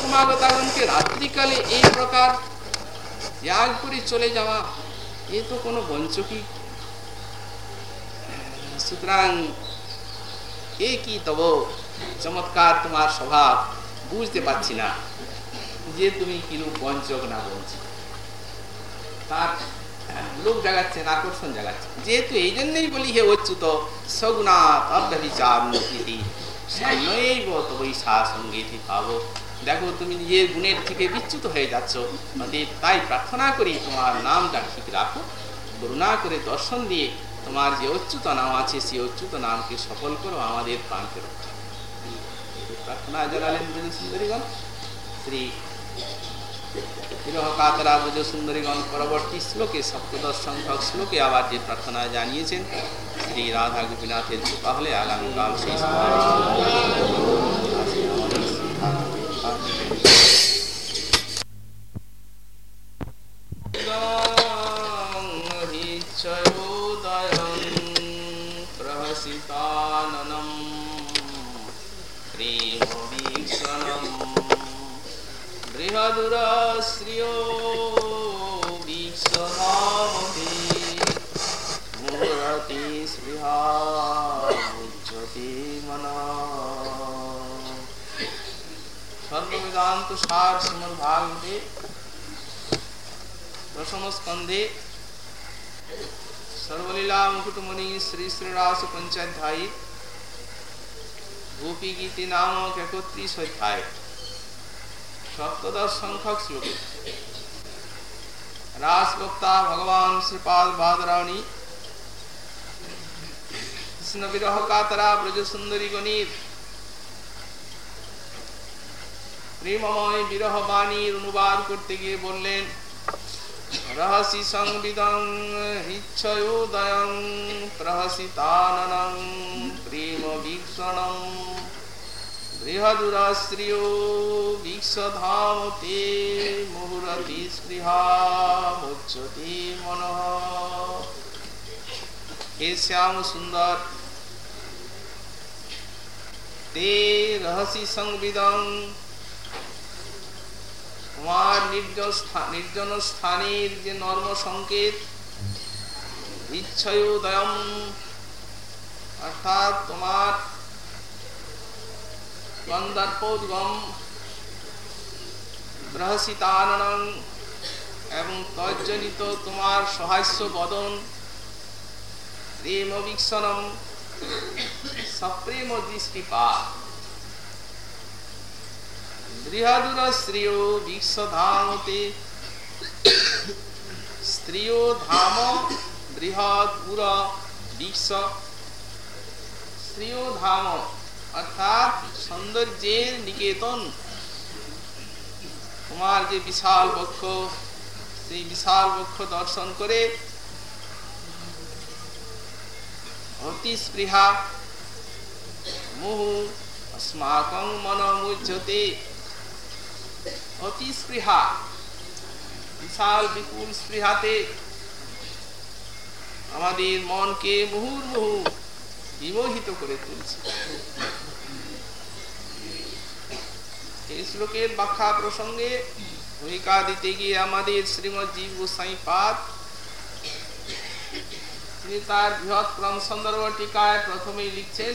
সমাগতাগণকে রাত্রিকালে এই প্রকার ত্যাগ করে চলে যাওয়া, এ তো বঞ্চকি। সুতরাং এ কি তব? চমৎকার তোমার স্বভাব, বুঝতে পারছি না যে তুমি কিরূপ বঞ্চক না বঞ্চিত। তার লোক জাগাচ্ছেন আকর্ষণ জাগাচ্ছে যেহেতু এই জন্যই বলি হে অচ্যুত সগুণাত অব্যবিচার নীতি সাম্যৈব তবই সা সঙ্গীতি পাব দেখো, তুমি নিজের গুণের থেকে বিচ্যুত হয়ে যাচ্ছ। তাই প্রার্থনা করি, তোমার নামটা ঠিক রাখো। করুণা করে দর্শন দিয়ে তোমার যে অচ্যুত নাম আছে, সেই অচ্যুত নামকে সফল করো, আমাদের প্রাণকে রক্ষা প্রার্থনা জানালেন সুন্দরীগণ। শ্রী বিরহ কাতরা ব্রজ সুন্দরীগণ পরবর্তী শ্লোকে সপ্তদশ সংখ্যক শ্লোকে আবার যে প্রার্থনা জানিয়েছেন শ্রী রাধা গোপীনাথের কৃপা হলে আগামীকাল সেই প্রহসিতাননম প্রেমবীক্ষণম বৃহদুরশ্রিयो বিশ্বভামতি মুহূর্তে স্পৃহা উচ্যতে মনা সর্ববেদান্ত সার শ্রীমদ ভাগবতে দশম স্কন্ধে সর্বলীলা মুকুটমণি শ্রী শ্রীরাস পঞ্চাধ্যায়ী গোপী গীতি নামক একত্রিশ অধ্যায় সপ্তদশ সংখ্যক শ্লোকে রাসবক্তা ভগবান শ্রীপাল বাদরাণী কৃষ্ণ বিরহ কাতরা ব্রজ সুন্দরী গণিত প্রেমময় বিরহ বাণীর অনুবাদ করতে গিয়ে বললেন রহসি সংবিদং হিচ্ছয়োদয়ং প্রহসিতাননং প্রেম ভীক্ষণং বৃহদুরাশ্রিয় বিশ্বধামতে মুহুরতি স্পৃহা মুচ্যতে মনঃ হে শ্যাম সুন্দর তে রহসি সংবিদং তোমার নির্জন নির্জন স্থানের যে নর্ম সংকেত ইচ্ছয়োদয়ম অর্থাৎ তোমার গন্ধর্পোদ্গম বৃহসিতাননং এবং তজ্জনিত তোমার সহাস্য বদন প্রেম বীক্ষণম সপ্রেম দৃষ্টিপাত বৃহদুর শ্রিয় বিশ্বধামতে স্ত্রিয় ধাম বৃহৎ পুর বিশ্ব স্ত্রিয় ধাম অর্থাৎ সৌন্দর্যের নিকেতন। তোমার যে বিশাল বক্ষ, সেই বিশাল বক্ষ দর্শন করে অতি স্পৃহা মুহু অস্মাকং মনমুজ্জতে অতি স্পৃহা বিশাল বিপুল স্পৃহাতে আমাদের মনকে মুহুর মুহু বিমোহিত করে তুলছে। এই শ্লোকের ব্যাখ্যা প্রসঙ্গে ভূমিকা দিতে গিয়ে আমাদের শ্রীমৎ জীব পাদ তিনি তার বৃহৎ ক্রম সন্দর্ভ টিকায় প্রথমেই লিখছেন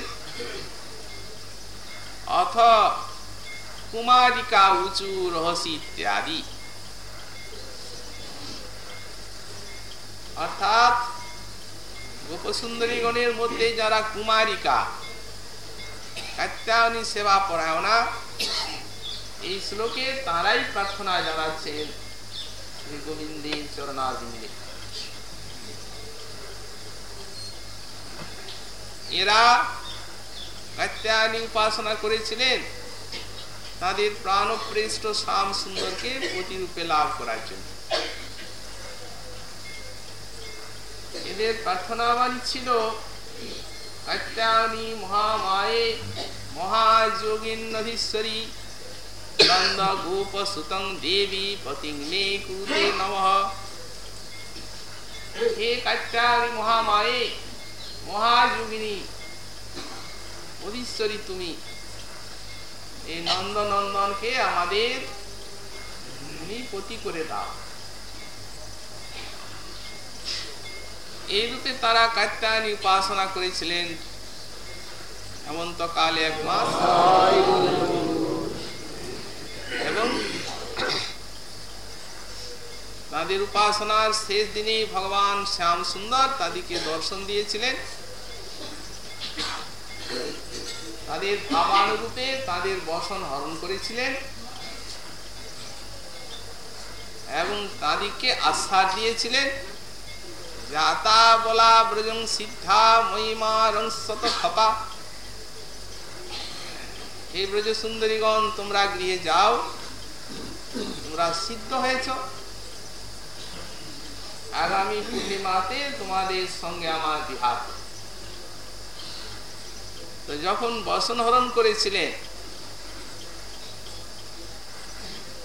অথ কুমারিকা উঁচু রহসি ইত্যাদি অর্থাৎ গোপসুন্দরীগণের মধ্যে যারা কুমারিকা কাত্যায়নী সেবা পরায়ণা এই শ্লোকে তারাই প্রার্থনা জানাচ্ছেন শ্রী গোবিন্দের চরণাবিন্দে এরা কাত্যায়নী উপাসনা করেছিলেন। তাদের প্রাণপ্রেষ্ট শ্যাম সুন্দরকে প্রতিরূপে লাভ করার জন্য। এদের প্রার্থনাবাণী ছিল কাত্যায়নী মহামায়ে মহাযোগিন্নধীশ্বরী দেবী মে কুতে হে মহামায়ে মহাযোগিনী অধীশ্বরী তুমি এই নন্দনন্দনকে আমাদের পতি করে দাও এই রূপে তারা কাত্যায়নী উপাসনা করেছিলেন হেমন্তকালে এক মাস এবং তাদের উপাসনার শেষ দিনে ভগবান শ্যাম সুন্দর তাদেরকে দর্শন দিয়েছিলেন। তাদের ভাবানুরূপে তাদের বসন হরণ করেছিলেন এবং তাদেরকে আশ্বাস দিয়েছিলেন যাতা বলা ব্রজং সিদ্ধা মহিমা রংসত খপা হে ব্রজ সুন্দরীগণ, তোমরা গৃহে যাও। তোমরা সিদ্ধ হয়েছ। আগামী পূর্ণিমাতে তোমাদের সঙ্গে আমার বিহার। তো যখন বসন হরণ করেছিলেন,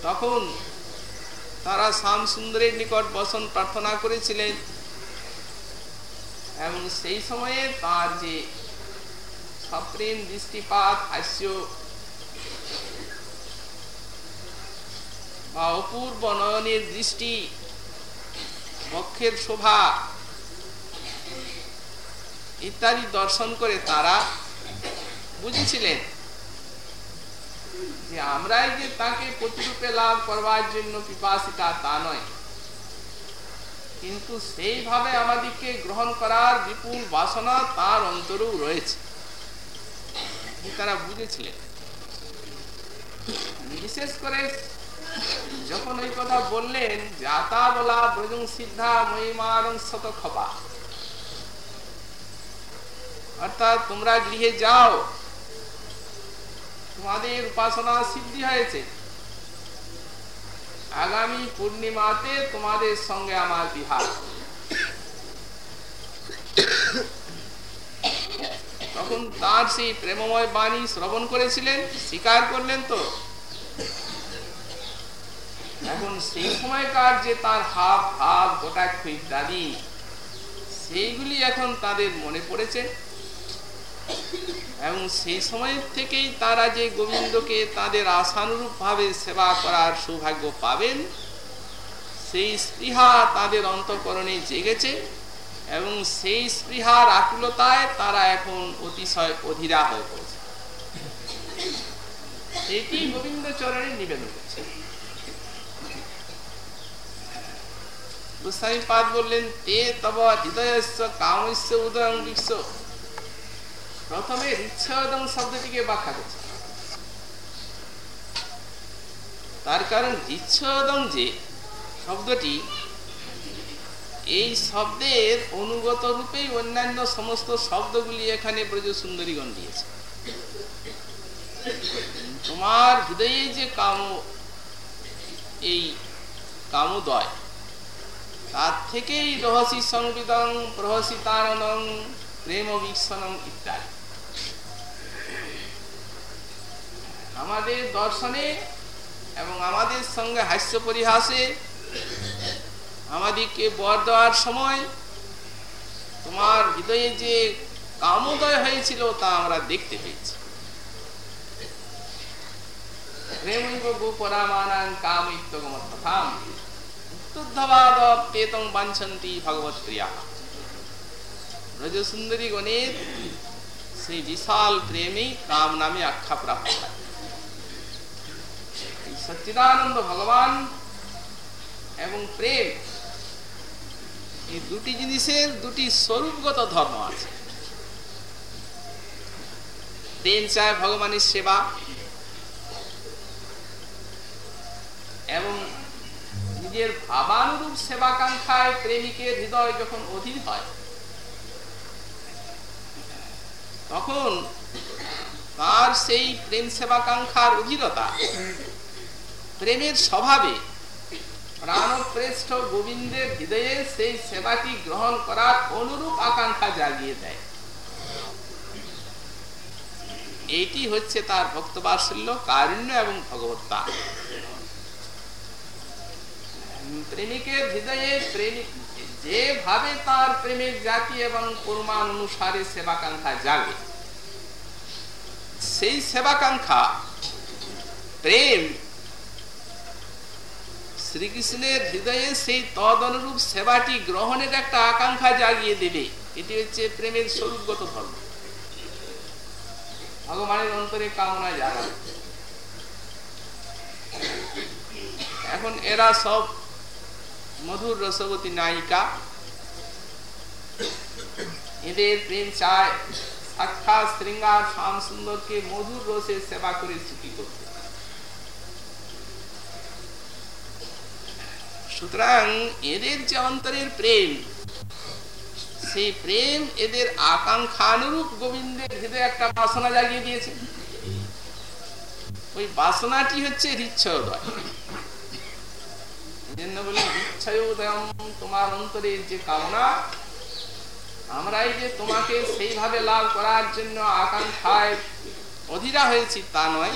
তখন তারা শ্যাম সুন্দরের নিকট বসন প্রার্থনা করেছিলেন। এবং সেই সময়ে তার যে সপ্রেম দৃষ্টিপাত হাস্য বা অপূর্ব নয়নের দৃষ্টি বক্ষের শোভা ইত্যাদি দর্শন করে তারা বুঝেছিলেন যে আমরাই যে তাকে প্রতিরূপে লাভ করবার জন্য পিপাসিতা তা নয়। কিন্তু সেইভাবে আমাদেরকে গ্রহণ করার বিপুল বাসনা তার অন্তরেও রয়েছে। তারা বুঝেছিলেন। বিশেষ করে যখন ওই কথা বললেন, যাতা বলা ব্রজং সিদ্ধা মহিমার শত খপা অর্থাৎ তোমরা গৃহে যাও। তোমাদের উপাসনা সিদ্ধি হয়েছে। আগামী পূর্ণিমাতে তোমাদের সঙ্গে আমার বিহার। তখন তার সেই প্রেমময় বাণী শ্রবণ করেছিলেন, স্বীকার করলেন তো। এখন সেই সময়কার যে তার হাব গোটা গোটাক্ষ ইত্যাদি সেইগুলি এখন তাদের মনে পড়েছে। এবং সেই সময় থেকেই তারা যে গোবিন্দকে তাদের আশানুরূপ ভাবে সেবা করার সৌভাগ্য পাবেন, সেই স্পৃহা তাদের অন্তকরণে জেগেছে। এবং সেই স্পৃহার আকুলতায় তারা এখন অতিশয় অধীরা হয়ে পড়েছে। সেটি গোবিন্দ চরণে নিবেদন করছে। বললেন, তে তব হৃদয়স্য, কামস্য, উদয়ং বিশ্ব প্রথমে রিচ্ছদং শব্দটিকে ব্যাখ্যা করছে। তার কারণ রিচ্ছদং যে শব্দটি এই শব্দের অনুগত রূপেই অন্যান্য সমস্ত শব্দগুলি এখানে ব্রজ সুন্দরীগণ দিয়েছে। তোমার হৃদয়ে যে কাম, এই কামোদয়, তার থেকেই রহসী সংবিদং প্রহসিতানং প্রেম বীক্ষণম ইত্যাদি। আমাদের দর্শনে এবং আমাদের সঙ্গে হাস্য পরিহাসে আমাদেরকে বর দেওয়ার সময় তোমার হৃদয়ে যে কামোদয় হয়েছিল তা আমরা দেখতে পেয়েছি। সচ্চিদানন্দ ভগবান এবং প্রেম এই দুটি জিনিসের দুটি স্বরূপগত ধর্ম আছে। প্রেম চায় ভগবানের সেবা এবং নিজের ভাবানুরূপ সেবাকাঙ্ক্ষায় প্রেমিকের হৃদয় যখন অধীর হয়, তখন তার সেই প্রেম সেবাকাঙ্ক্ষার অধীরতা, প্রেমের স্বভাবে প্রাণপ্রেষ্ঠ গোবিন্দের হৃদয়ে সেই সেবাটি গ্রহণ করার অনুরূপ আকাঙ্ক্ষা জাগিয়ে দেয়। এটি হচ্ছে তার ভক্তবাৎসল্য, কারুণ্য এবং ভগবত্তা। প্রেমিকের হৃদয়ে প্রেমিক যেভাবে তার প্রেমের জাতি এবং পরমান অনুসারে সেবাকাঙ্ক্ষা জাগে। সেই সেবাকাঙ্ক্ষা, প্রেম শ্রীকৃষ্ণের হৃদয়ে সেই তদ অনুরূপ সেবাটি গ্রহণের একটা আকাঙ্ক্ষা জাগিয়ে দেবে এটি হচ্ছে প্রেমের স্বরূপগত ধর্ম। ভগবানের অন্তরে কামনা জাগাবে। এখন এরা সব মধুর রসবতী নায়িকা। এদের প্রেম চায়, সাক্ষাৎ, শৃঙ্গার, শ্যাম সুন্দরকে মধুর রসের সেবা করে সুখী করতে। সুতরাং এদের যে অন্তরের প্রেম, সেই প্রেম এদের আকাঙ্ক্ষানুরূপ গোবিন্দের হৃদয়ে একটা বাসনা জাগিয়ে দিয়েছে। ওই বাসনাটি হচ্ছে হৃচ্ছয়োদয়। তোমার অন্তরের যে কামনা, আমরাই যে তোমাকে সেইভাবে লাভ করার জন্য আকাঙ্ক্ষায় অধীরা হয়েছি তা নয়,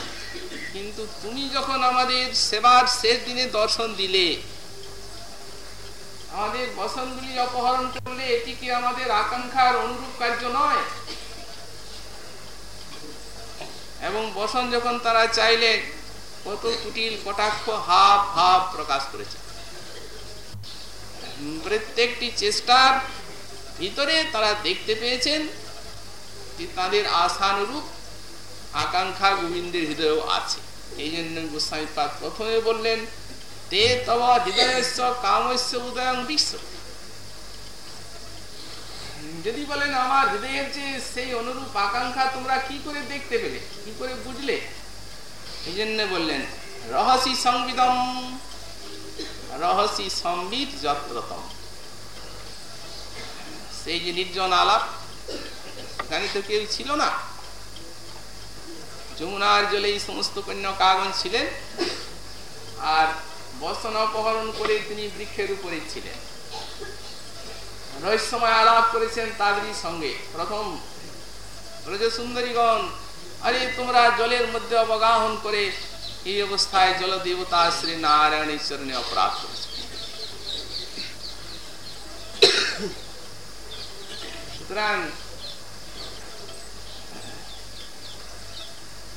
কিন্তু তুমি যখন আমাদের সেবার শেষ দিনে দর্শন দিলে আমাদের বসনগুলি অপহরণ করলে এটি কি আমাদের আকাঙ্ক্ষার অনুরূপ কার্য নয়? এবং বসন যখন তারা চাইলেন কত কুটিল, কটাক্ষ, হাব, ভাব প্রকাশ করেছে। প্রত্যেকটি চেষ্টার ভিতরে তারা দেখতে পেয়েছেন তাদের আশানুরূপ আকাঙ্ক্ষা গোবিন্দের হৃদয়েও আছে। এই জন্য গোস্বামী প্রথমে বললেন তে তব হৃদয়স্য কামস্য উদয়ং বিশ্ব যদি বলেন আমার হৃদয়ের যে সেই অনুরূপ আকাঙ্ক্ষা তোমরা কি করে দেখতে পেলে কি করে বুঝলে এই জন্য বললেন রহসি সংবিদম রহসি সম্বিদ যত্রতম সেই যে নির্জন আলাপ এখানে তো কেউ ছিল না যমুনার জলে এই সমস্ত কন্যকাগণ ছিলেন আর বসন অপহরণ করে তিনি বৃক্ষের উপরে ছিলেন। রহস্যময় আলাপ করেছেন তাদেরই সঙ্গে। প্রথম সুন্দরীগণ আরে, তোমরা জলের মধ্যে অবগাহন করে এই অবস্থায় জল দেবতা শ্রী নারায়ণ ঈশ্বরণে অপরাধ করেছে। সুতরাং,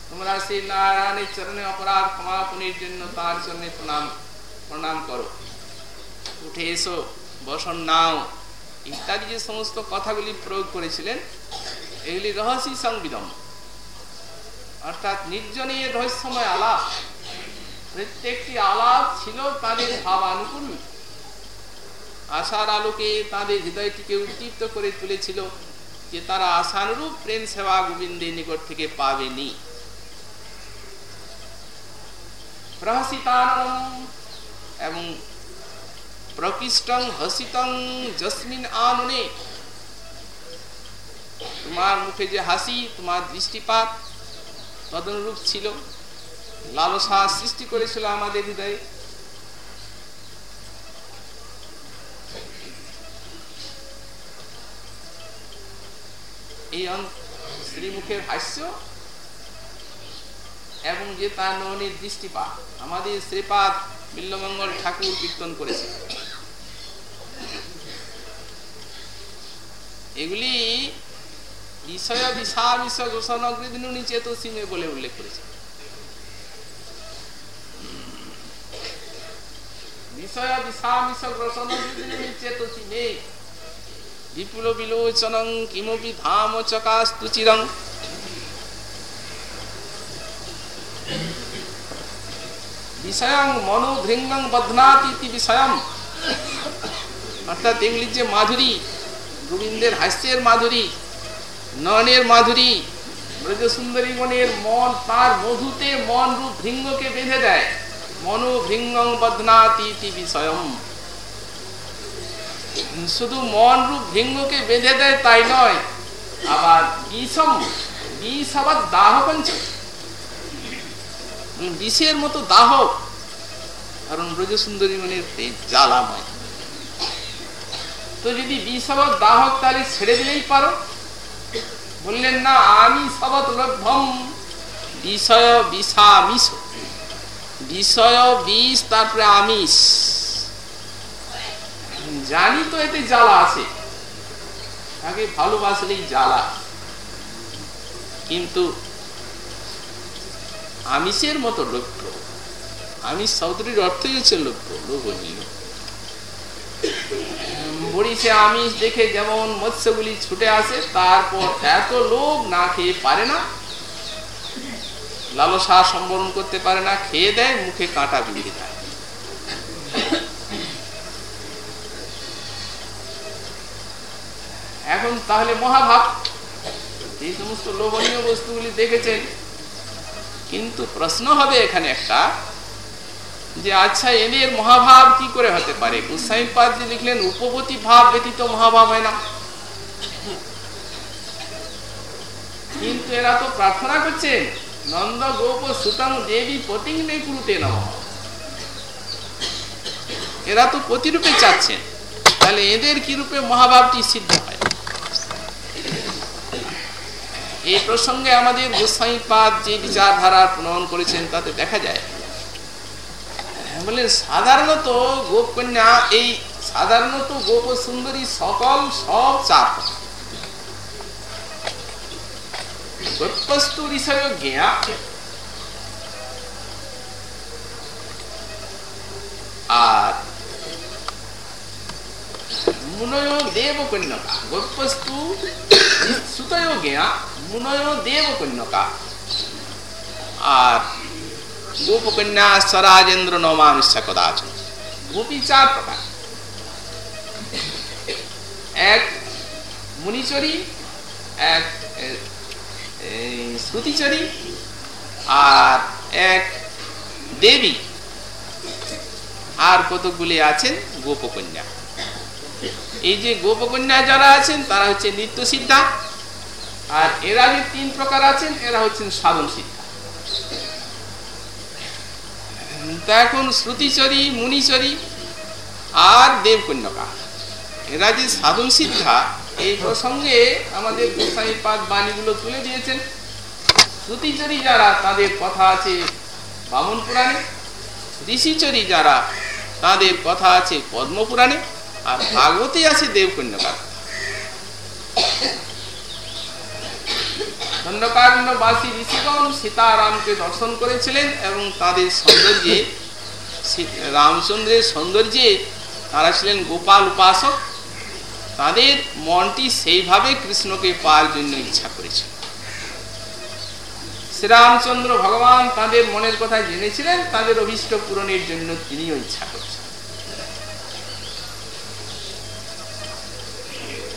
তোমরা সেই নারায়ণের চরণে অপরাধ ক্ষমাপনের জন্য তার চরণে প্রণাম প্রণাম করো। উঠে এসো, বসন নাও। ইত্যাদি যে সমস্ত কথাগুলি প্রয়োগ করেছিলেন, এগুলি রহস্য সংবিদম অর্থাৎ নির্জনের রহস্যময় আলাপ, প্রত্যেকটি আলাপ ছিল তাদের ভাবানুকূল। আশার আলোকে তাদের হৃদয়টিকে উদ্দীপ্ত করে তুলেছিল যে তারা আশানুরূপ প্রেম সেবা গোবিন্দের নিকট থেকে পাবেনি। প্রহসিতানম এবং প্রকৃষ্টং হসিতং জসমিন আননে তোমার মুখে যে হাসি, তোমার দৃষ্টিপাত তদনুরূপ ছিল। লালসা সৃষ্টি করেছিল আমাদের হৃদয়ে। এই শ্রীমুখের হাস্য এবং যে তার নয়নের দৃষ্টিপাত, আমাদের শ্রীপাদ বিল্লমঙ্গল ঠাকুর কীর্তন করেছে। এগুলি বিষয় বিষা বিশ্ব ঘোষণ অগ্রিদিনী চেত সিমে বলে উল্লেখ করেছে। বিষয় বিষা বিশ্ব ঘোষণ অগ্রিদিনী চেত বিপুল বিলোচনং কিমপি ধাম চকাস্তু চিরং বিষয়ং মনোভৃঙ্গং বদনাতি বিষয়ম। অর্থাৎ এগুলির যে মাধুরী, গোবিন্দের হাস্যের মাধুরী, নয়নের মাধুরী ব্রজ সুন্দরী গণের মন, তার মধুতে মন রূপ ভৃঙ্গকে বেঁধে দেয়। মনোভৃঙ্গং বদনাতি বিষয়ম। শুধু মন রূপ ভৃঙ্গকে বেঁধে দেয় তাই নয়, আবার বিষম বিষ আবার দাহ পঞ্চ বিষের মতো দাহ। কারণ ব্রজ সুন্দরী মনের জ্বালাময়। তো যদি বিষ আবার দাহক তাহলে ছেড়ে দিলেই পারো। বললেন, না, আমি সবত লভ্যম বিষয় বিষামিষ। বিষয় বিষ, তারপরে আমিষ। জানি তো এতে জ্বালা আছে। তাকে ভালোবাসলেই জ্বালা। কিন্তু আমিষের মতো লক্ষ্য। আমিষ শব্দটির অর্থই হচ্ছে লক্ষ্য, লোভনীয়। বড়িসে আমিষ দেখে যেমন মৎস্যগুলি ছুটে আসে, তারপর এত লোভ না খেয়ে পারে না। লালসা সম্বরণ করতে পারে না, খেয়ে দেয়, মুখে কাঁটা বিঁধে দেয়। এখন তাহলে মহাভাব এই সমস্ত লোভনীয় বস্তুগুলি দেখেছেন কিন্তু প্রশ্ন হবে এখানে একটা, যে আচ্ছা এদের মহাভাব কি করে হতে পারে? গোস্বাইপাদ যে লিখলেন উপপতি ভাব ব্যতীত মহাভাব হয় না। কিন্তু এরা তো প্রার্থনা করছে নন্দ গোপ সুতং দেবী পতিঙ্গে কুরুতে নম। এরা তো প্রতিরূপে চাচ্ছেন। তাহলে এদের কি রূপে মহাভাবটি সিদ্ধ হয়? এই প্রসঙ্গে আমাদের গোস্বাইপাদ যে বিচারধারা প্রণয়ন করেছেন, তাতে দেখা যায় বললেন সাধারণত গোপ কন্যা এই সাধারণত গোপ সুন্দরী সকল সব চাপ। আর মুনয় দেব কন্যকা গল্পস্তু সুতয় জ্ঞা মুনয় দেব কন্যকা আর গোপকন্যা স্বরাজেন্দ্র নমানুষ্য কদাচ গোপী চার প্রকার এক মুনিচরী এক শ্রুতিচরী আর এক, দেবী। আর কতগুলি আছেন? গোপকন্যা। এই যে গোপকন্যা যারা আছেন, তারা হচ্ছে নিত্য সিদ্ধা আর এরা যে তিন প্রকার আছেন, এরা হচ্ছেন সাধন সিদ্ধা তা এখন শ্রুতিচরী, মুনিচরী আর দেবকন্যকা। এরা যে সাধন সিদ্ধা, এই প্রসঙ্গে আমাদের গোস্বামীপাদ বাণীগুলো তুলে দিয়েছেন। শ্রুতিচরী যারা, তাদের কথা আছে বামন পুরাণে। ঋষিচরী যারা, তাদের কথা আছে পদ্মপুরাণে। আর ভাগবতী আছে দেবকন্যকা দণ্ডকারণ্যবাসী ঋষিগণ সীতারামকে দর্শন করেছিলেন এবং তাদের সৌন্দর্যে রামচন্দ্রের সৌন্দর্যে তারা ছিলেন গোপাল উপাসক। তাদের মনটি সেইভাবে কৃষ্ণকে পাওয়ার জন্য ইচ্ছা করেছিল। শ্রীরামচন্দ্র ভগবান তাদের মনের কথা জেনেছিলেন, তাদের অভিষ্ট পূরণের জন্য তিনিও ইচ্ছা করছেন।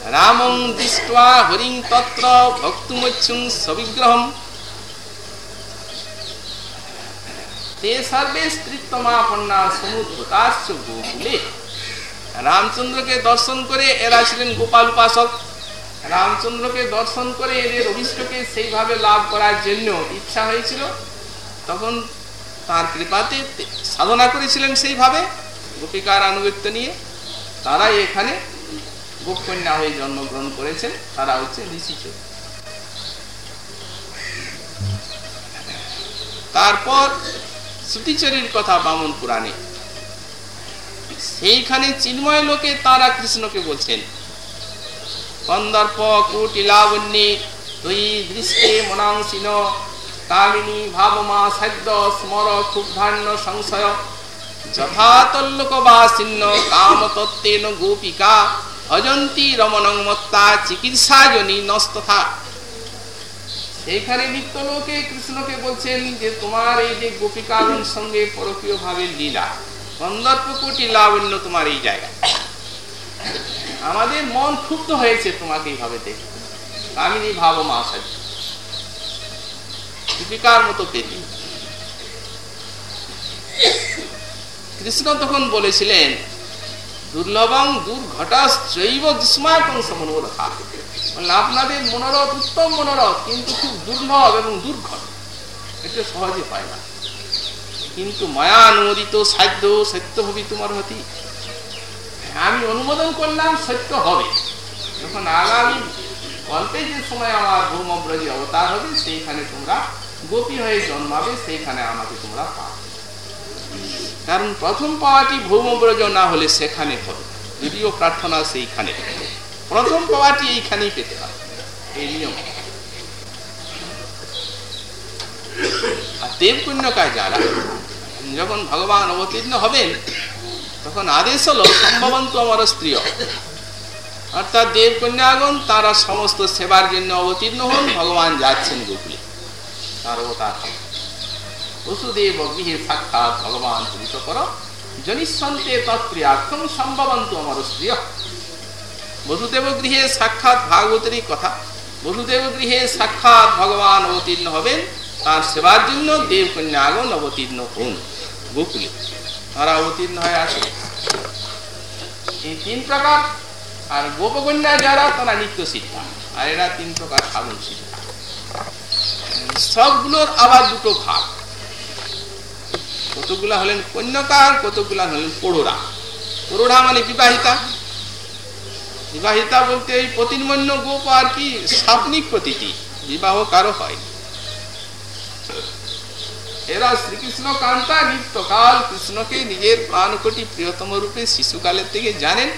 রামং দৃষ্টা হরিং তত্র ভক্তুমচ্ছুং সবিগ্রহম তে সর্বে স্ত্রীত্বমাপন্না সমুদ্রতাশ্চ গোকুলে রামচন্দ্রকে দর্শন করে এরা ছিলেন গোপাল উপাসক রামচন্দ্রকে দর্শন করে এদের অভিষ্টকে সেইভাবে লাভ করার জন্য ইচ্ছা হয়েছিল তখন তার কৃপাতে সাধনা করেছিলেন সেইভাবে গোপিকার আনুগত্য নিয়ে তারাই এখানে গোপকন্যা হয়ে জন্মগ্রহণ করেছেন, তারা হচ্ছে ঋষিচর তারপর শ্রুতিচরীর কথা বামন পুরাণে। সেইখানে চিন্ময় লোকে তারা কৃষ্ণকে বলছেন কন্দর্প কুটিলাবন্যে তুই দৃষ্টে মনাংসিন কামিনী ভাবমা সাদ্য স্মর ক্ষুব্ধান্য সংশয়। যথাতল্লোকবাসিন্ন কামতত্ত্বেন গোপিকা অজন্তী রমণং মত্তা চিকিৎসা জনী নস্তথা। সেইখানে নিত্য লোকে কৃষ্ণকে বলছেন যে, তোমার এই যে গোপিকাগণ সঙ্গে পরকীয় ভাবে লীলা কন্দর্প কোটি লাবণ্য তোমার এই জায়গা। আমাদের মন ক্ষুব্ধ হয়েছে তোমাকে এইভাবে দেখে কামিনী ভাব মাসাজ দীপিকার মতো পেতি কৃষ্ণ তখন বলেছিলেন দুর্লভং দুর্ঘটাশ্চৈব গ্রীষ্মাকং সমনোরথা আপনাদের মনোরথ, উত্তম মনোরথ কিন্তু খুব দুর্লভ এবং দুর্ঘট। এটা সহজে পায় না। কিন্তু মায়া অনুমোদিত সাধ্য, সত্য হবি তোমার হতি। আমি অনুমোদন করলাম, সত্য হবে। যখন আগামী কল্পে যে সময় আমার ভৌমব্রজী অবতার হবে, সেইখানে তোমরা গোপী হয়ে জন্মাবে, সেইখানে আমাকে তোমরা পাবে। কারণ প্রথম পাওয়াটি ভৌমব্রজ না হলে সেখানে হবে যদিও প্রার্থনা সেইখানে প্রথম পাওয়াটি এইখানেই পেতে হবে এই নিয়ম। আর দেবকন্যকায় যারা যখন ভগবান অবতীর্ণ হবেন, তখন আদেশ হলো, সম্ভবন্ত আমার স্ত্রী অর্থাৎ দেবকন্যাগণ তারা সমস্ত সেবার জন্য অবতীর্ণ হন, ভগবান যাচ্ছেন গোকুলে। তার অবতার বসুদেব গৃহে সাক্ষাৎ ভগবান পুরুষ কর জনিসন্তে তৎপ্রিয়ার্থম সম্ভবন্ত আমার স্ত্রী বসুদেব গৃহে সাক্ষাৎ ভাগবতেরই কথা। বসুদেব গৃহে সাক্ষাৎ ভগবান অবতীর্ণ হবেন। তার সেবার জন্য দেবকন্যাগণ অবতীর্ণ হন। গোকুলে তারা অবতীর্ণ হয়ে আসে। এই তিন প্রকার আর গোপকন্যা যারা, তারা নিত্য শিক্ষা আর এরা তিন প্রকার সাধন সিদ্ধা সবগুলোর আবার দুটো ভাগ। কতগুলা হলেন কন্যকার, কতগুলা হলেন পোড়োরা পোড়োরা মানে বিবাহিতা। বিবাহিতা বলতে এই প্রতিমন্য গোপ আর কি স্বপ্নিক প্রতীতি। বিবাহ কারও হয় এরা শ্রীকৃষ্ণ কান্তা নিত্যকাল কৃষ্ণকে নিজের প্রাণকটি প্রিয়তম রূপে শিশুকালের থেকে জানেন,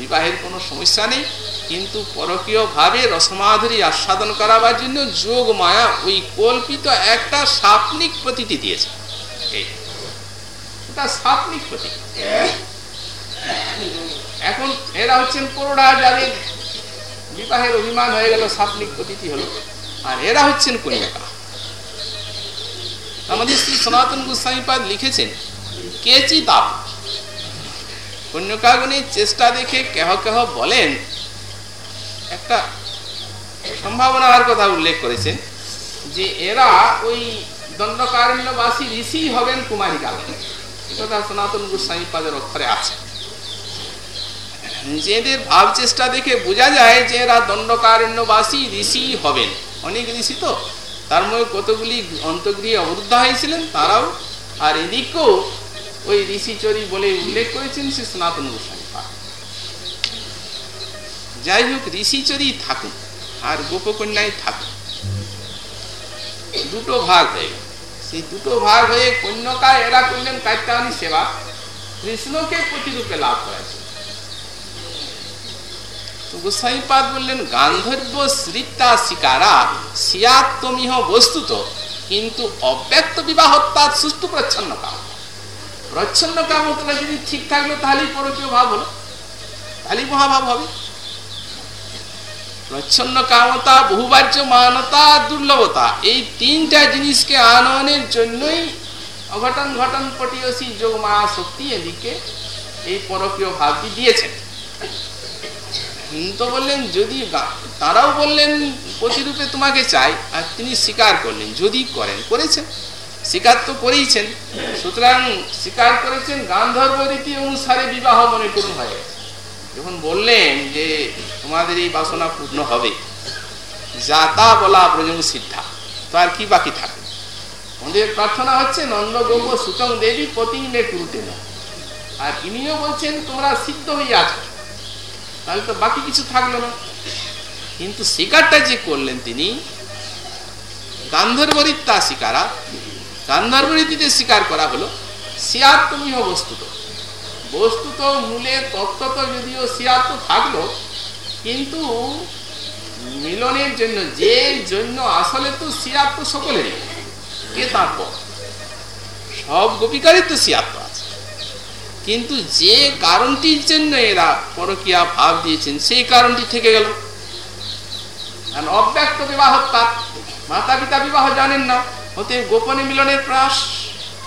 বিবাহের কোনো সমস্যা নেই। কিন্তু পরকীয় ভাবে রসমাধুরী আস্বাদন করাবার জন্য যোগ মায়া ওই কল্পিত একটা স্বপ্নিক প্রতীতি দিয়েছে। এই প্রতীক। এখন এরা হচ্ছেন যাদের বিবাহের অভিমান হয়ে গেল প্রতীতি হলো। আর এরা হচ্ছেন আমাদের শ্রী সনাতন গোস্বামীপাদ লিখেছেন কেচি তাপ কন্যকাগণের চেষ্টা দেখে কেহ কেহ বলেন একটা সম্ভাবনার কথা উল্লেখ করেছেন যে এরা ওই দণ্ডকারণ্যবাসী ঋষি হবেন কুমারী কাগণে কথা সনাতন গোস্বামী পাদের অক্ষরে আছে। নিজেদের ভাব চেষ্টা দেখে বোঝা যায় যে এরা দণ্ডকারণ্যবাসী, ঋষি হবেন। অনেক ঋষি তো, তার মধ্যে কতগুলি অন্তগৃহে অবরুদ্ধ হয়েছিলেন তারাও। আর এদিকেও ওই ঋষিচরি বলে উল্লেখ করেছেন সে সনাতন গোস্বামী যাই হোক, ঋষিচরি থাকুন আর গোপকন্যায় থাকুন। দুটো ভাগ হয়ে সেই দুটো ভাগ হয়ে কন্যকা এরা করলেন কাত্যায়নী সেবা। কৃষ্ণকে প্রতিরূপে লাভ করেছে। গোস্বাইপাদ বললেন, গান্ধর্ব শ্রিতা শিকারা সিয়াত্মিহ বস্তুত, কিন্তু অব্যক্ত বিবাহ বিবাহত্তার সুষ্ঠু প্রচ্ছন্ন কাম প্রচ্ছন্ন কামতা যদি ঠিক থাকল, তাহলেই পরকীয় ভাব হলো। তাহলেই মহাভাব হবে। প্রচ্ছন্ন কামতা বহুবার্য মানতা দুর্লভতা। এই তিনটা জিনিসকে আনয়নের জন্যই অঘটন ঘটন পটিয়সী যোগ মা শক্তি এদিকে এই পরকীয় ভাবটি দিয়েছেন। তো বললেন, যদি তারাও বললেন, প্রতিরূপে তোমাকে চাই। আর তিনি স্বীকার করলেন, যদি করেন। করেছেন। স্বীকার তো করেইছেন। সুতরাং স্বীকার করেছেন গান্ধর্ব রীতি অনুসারে বিবাহ মনে করুন হয়ে গেছে। যখন বললেন যে তোমাদের এই বাসনা পূর্ণ হবে যাতা বলা ব্রজং সিদ্ধা, তো আর কি বাকি থাকে? আমাদের প্রার্থনা হচ্ছে, নন্দ গৌব সুতং দেবী প্রতিমে কুরুতে না। আর ইনিও বলছেন, তোমরা সিদ্ধ হয়ে আছো। তাহলে তো বাকি কিছু থাকল না। কিন্তু শিকারটা যে করলেন তিনি, গান্ধর্বরিত্তা শিকারা গান্ধর্বরীতিতে স্বীকার করা হলো সিয়াত্মীয় বস্তুত। বস্তুত মূলে তত্ত্বত যদিও সিয়াত্ম থাকল, কিন্তু মিলনের জন্য, যে জন্য আসলে তো সিয়াত্ম সকলেরই। কে তারপর সব গোপিকারই তো সিয়াত্ম আছে। কিন্তু যে কারণটির জন্য এরা পরকিয়া ভাব দিয়েছেন, সেই কারণটি থেকে গেল। কারণ অব্যক্ত বিবাহ তার। মাতা পিতা বিবাহ জানেন না হতে গোপনে মিলনের প্রয়াস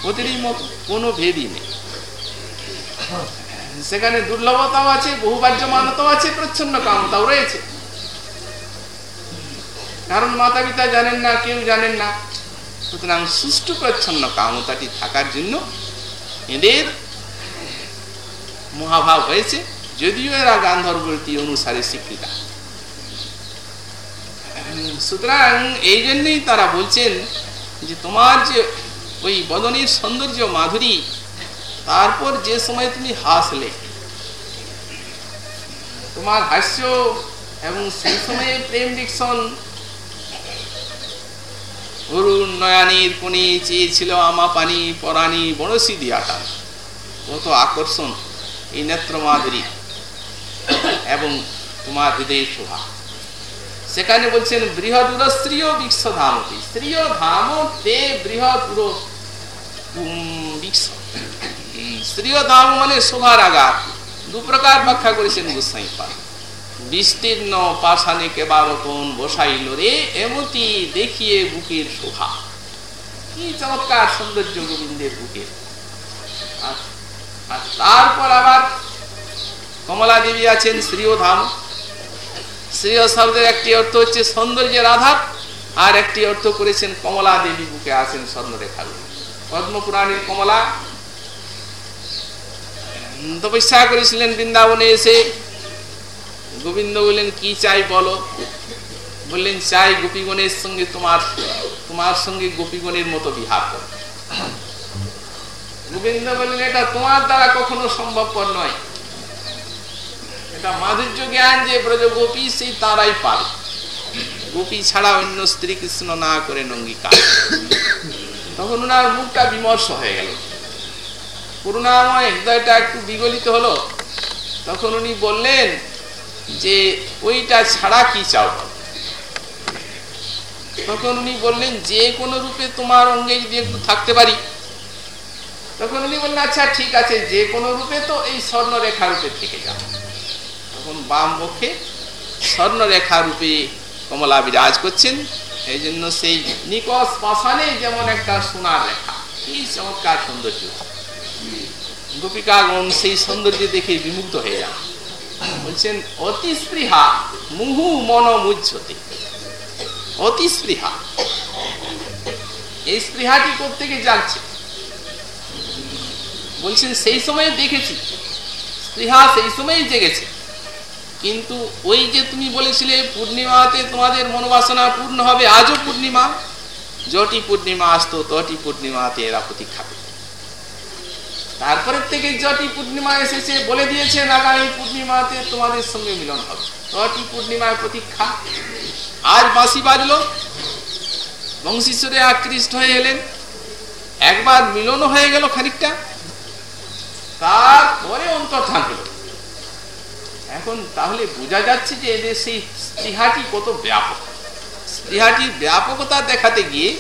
ওদেরই মতো কোনো ভেদই নেই। সেখানে দুর্লভতাও আছে বহুবার্য মানতাও আছে প্রচ্ছন্ন কামতাও রয়েছে। কারণ মাতা পিতা জানেন না, কেউ জানেন না। সুতরাং সুষ্ঠু প্রচ্ছন্ন কামতাটি থাকার জন্য এদের মহাভাব হয়েছে, যদিও এরা গান্ধর্বতী অনুসারে স্বীকৃত। সুতরাং এই জন্যই তারা বলছেন যে তোমার যে ওই বদনের সৌন্দর্য মাধুরী তারপর যে সময় তুমি হাসলে, তোমার হাস্য এবং সেই সময়ে প্রেম ডিকশন অরুণ, নয়ানির কোণে চেয়েছিল আমা, পানি, পরাণী বনসি দিয়াটা। কত আকর্ষণ এই নেত্র মাধুরী এবং তোমার হৃদয়ের শোভা। সেখানে বলছেন বৃহৎ স্ত্রীয় বিশ্ব ধামতি স্ত্রীয় ধাম তে বৃহৎ স্ত্রীয় মানে আঘাত। দু প্রকার ব্যাখ্যা করেছেন পা বিস্তীর্ণ পাশানে বসাইল রে, এমতি দেখিয়ে বুকের শোভা। কি চমৎকার সৌন্দর্য গোবিন্দের বুকের আর তারপর আবার কমলা দেবী আছেন শ্রীয় ধাম। শব্দের একটি অর্থ হচ্ছে সৌন্দর্যের আধার, আর একটি অর্থ করেছেন কমলা দেবী বুকে আছেন স্বর্ণরেখা পদ্মপুরাণের কমলা তপস্যা করেছিলেন বৃন্দাবনে এসে। গোবিন্দ বললেন, কি চাই বলো? বললেন, চাই গোপীগণের সঙ্গে তোমার তোমার সঙ্গে গোপীগণের মতো বিহার করো। গোবিন্দ বললেন, এটা তোমার দ্বারা কখনো সম্ভবপর নয়। এটা মাধুর্য জ্ঞান যে ব্রজ গোপী, সেই তারাই পারে গোপী ছাড়া অন্য স্ত্রী কৃষ্ণ না করে অঙ্গীকার তখন ওনার মুখটা বিমর্ষ হয়ে গেল। করুণাময় হৃদয়টা একটু বিগলিত হলো। তখন উনি বললেন, যে ওইটা ছাড়া কি চাও? তখন উনি বললেন, যে কোনো রূপে তোমার অঙ্গে যদি একটু থাকতে পারি। তখন উনি বললেন আচ্ছা ঠিক আছে, যে কোনো রূপে তো এই স্বর্ণরেখা রূপে থেকে যাও। তখন বাম পক্ষে স্বর্ণরেখা রূপে কমলা বিরাজ করছেন। এই জন্য সেই নিকশ পাশানে যেমন একটা সোনার রেখা। কি চমৎকার সৌন্দর্য। গোপিকাগণ সেই সৌন্দর্য দেখে বিমুগ্ধ হয়ে যান। বলছেন, অতি স্পৃহা, মুহু মন মুজ্জতে। অতি স্পৃহা। এই স্পৃহাটি কোথেকে যাচ্ছে বলছেন, সেই সময় দেখেছি। স্পৃহা সেই সময় জেগেছে। কিন্তু ওই যে তুমি বলেছিলে, পূর্ণিমাতে তোমাদের মনোবাসনা পূর্ণ হবে, আজও পূর্ণিমা। যটি পূর্ণিমা আসতো, তটি পূর্ণিমাতে এরা প্রতীক্ষা তারপরে থেকে যটি পূর্ণিমা এসেছে বলে দিয়েছেন আগামী পূর্ণিমাতে তোমাদের সঙ্গে মিলন হবে। তটি পূর্ণিমায় প্রতীক্ষা। আজ বাঁশি বাজলো। বংশীশ্বরে আকৃষ্ট হয়ে এলেন। একবার মিলন হয়ে গেল খানিকটা। তারপরে অন্তর্ধান হলো এখন তাহলে বোঝা যাচ্ছে যে এদের সেই স্পৃহাটি কত ব্যাপক। স্পৃহাটির ব্যাপকতা দেখাতে গিয়ে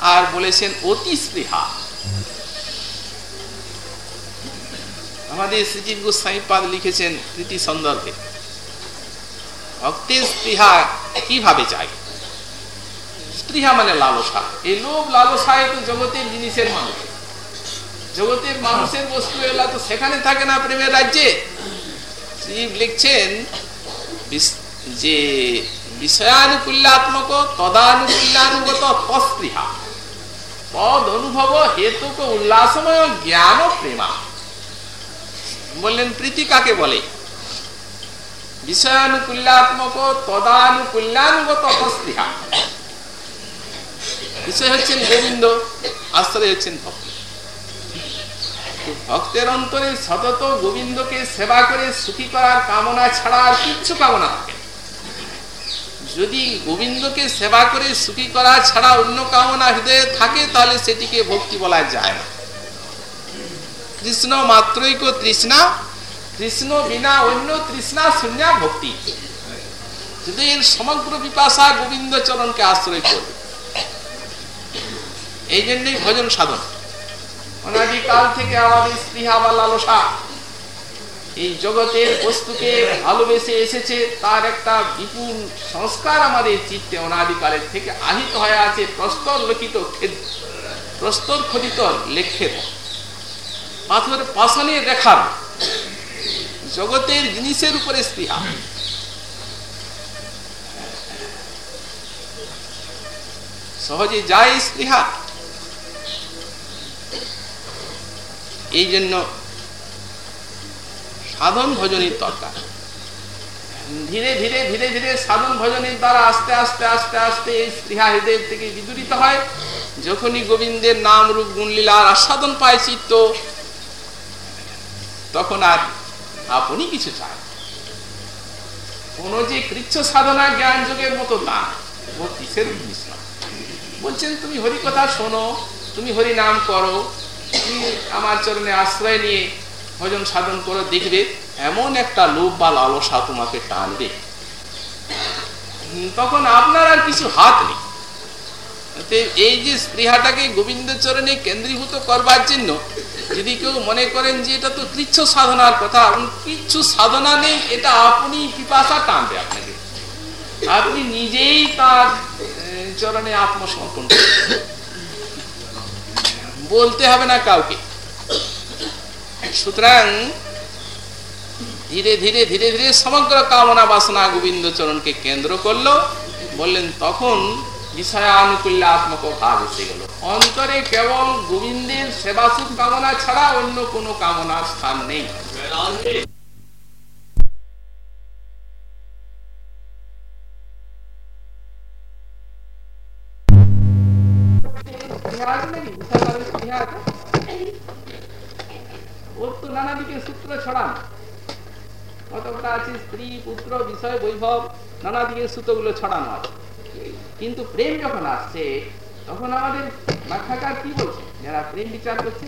আর বলেছেন অতি স্পৃহা। আমাদের শ্রীজীব গোস্বামী পাদ লিখেছেন কৃতি সন্দর্ভে, ভক্তের স্পৃহা কীভাবে চাই স্পৃহা মানে লালসা। এই লোভ লালসায় তো জগতের জিনিসের মানুষ। জগতের মানুষের বস্তু এলা তো সেখানে থাকে না প্রেমের রাজ্যে। লিখছেন যে বিষয়ানুকূল্যাত্মক, তদানুকূল্যানুগত তস্পৃহা পদ অনুভব হেতুক উল্লাসময় জ্ঞান প্রেমা। বললেন, প্রীতি কাকে বলে? বিষয়ানুকূল্যাত্মক তদানুকূল্যানুগত বিষয় হচ্ছেন গোবিন্দ, আশ্রয় হচ্ছেন ভক্ত। ভক্তের অন্তরে সতত গোবিন্দকে সেবা করে সুখী করার কামনা ছাড়া আর কিচ্ছু কামনা থাকে যদি গোবিন্দকে সেবা করে সুখী করা ছাড়া অন্য কামনা হৃদয়ে থাকে, তাহলে সেটিকে ভক্তি বলা যায় না। কৃষ্ণ মাত্রই কো তৃষ্ণা, কৃষ্ণ বিনা অন্য তৃষ্ণা শূন্য ভক্তি। যদি সমগ্র বিপাশা গোবিন্দ চরণকে আশ্রয় করবে এই জন্যই ভজন সাধন। অনাদিকাল থেকে আমাদের স্পৃহা বা লালসা, এই জগতের বস্তুকে ভালোবেসে এসেছে, তার একটা বিপুল সংস্কার আমাদের চিত্তে অনাদিকালের থেকে আহিত হয়ে আছে প্রস্তর লিখিত প্রস্তর খোদিত লেখের। পাথর পাশনে দেখার। জগতের জিনিসের উপরে স্পৃহা। সহজে যায় স্পৃহা। এই জন্য সাধন ভজনের দরকার। ধীরে ধীরে ধীরে ধীরে সাধন ভজনের দ্বারা আস্তে আস্তে আস্তে আস্তে এই স্পৃহা হৃদয় থেকে বিদুরিত হয়। যখনই গোবিন্দের নাম রূপ গুণলীলার আস্বাদন পায় চিত্ত তখন আর আপনি কিছু চায় কোন যে কৃচ্ছ সাধনা জ্ঞান যোগের মতো না, ও কিসের জিনিস না? বলছেন, তুমি হরি কথা শোনো, তুমি হরি নাম করো, তুমি আমার চরণে আশ্রয় নিয়ে ভজন সাধন করে, দেখবে এমন একটা লোভ বা লালসা তোমাকে টানবে। তখন আপনার আর কিছু হাত নেই। এই যে স্পৃহাটাকে গোবিন্দ চরণে কেন্দ্রীভূত করবার জন্য যদি কেউ মনে করেন যে এটা তো কৃচ্ছ সাধনার কথা কিচ্ছু সাধনা নেই, এটা আপনি পিপাসা টানবে আপনাকে। আপনি নিজেই তার চরণে আত্মসমর্পণ বলতে হবে না কাউকে। সুতরাং ধীরে ধীরে ধীরে ধীরে সমগ্র কামনা বাসনা গোবিন্দ চরণকে কেন্দ্র করল। বললেন, তখন বিষয়ানুকূল্যাত্মক ভাব এসে গেল অন্তরে কেবল গোবিন্দের সেবা সুখ কামনা ছাড়া অন্য কোনো কামনার স্থান নেই। নানা দিকে সূত্র ছড়ানো। কতটা আছে স্ত্রী, পুত্র, বিষয়, বৈভব নানা দিকে সূত্রগুলো ছড়ানো আছে। কিন্তু প্রেম যখন আসছে, তখন আমাদের ব্যাখ্যাকার কি বলছে? যারা প্রেম বিচার করছে?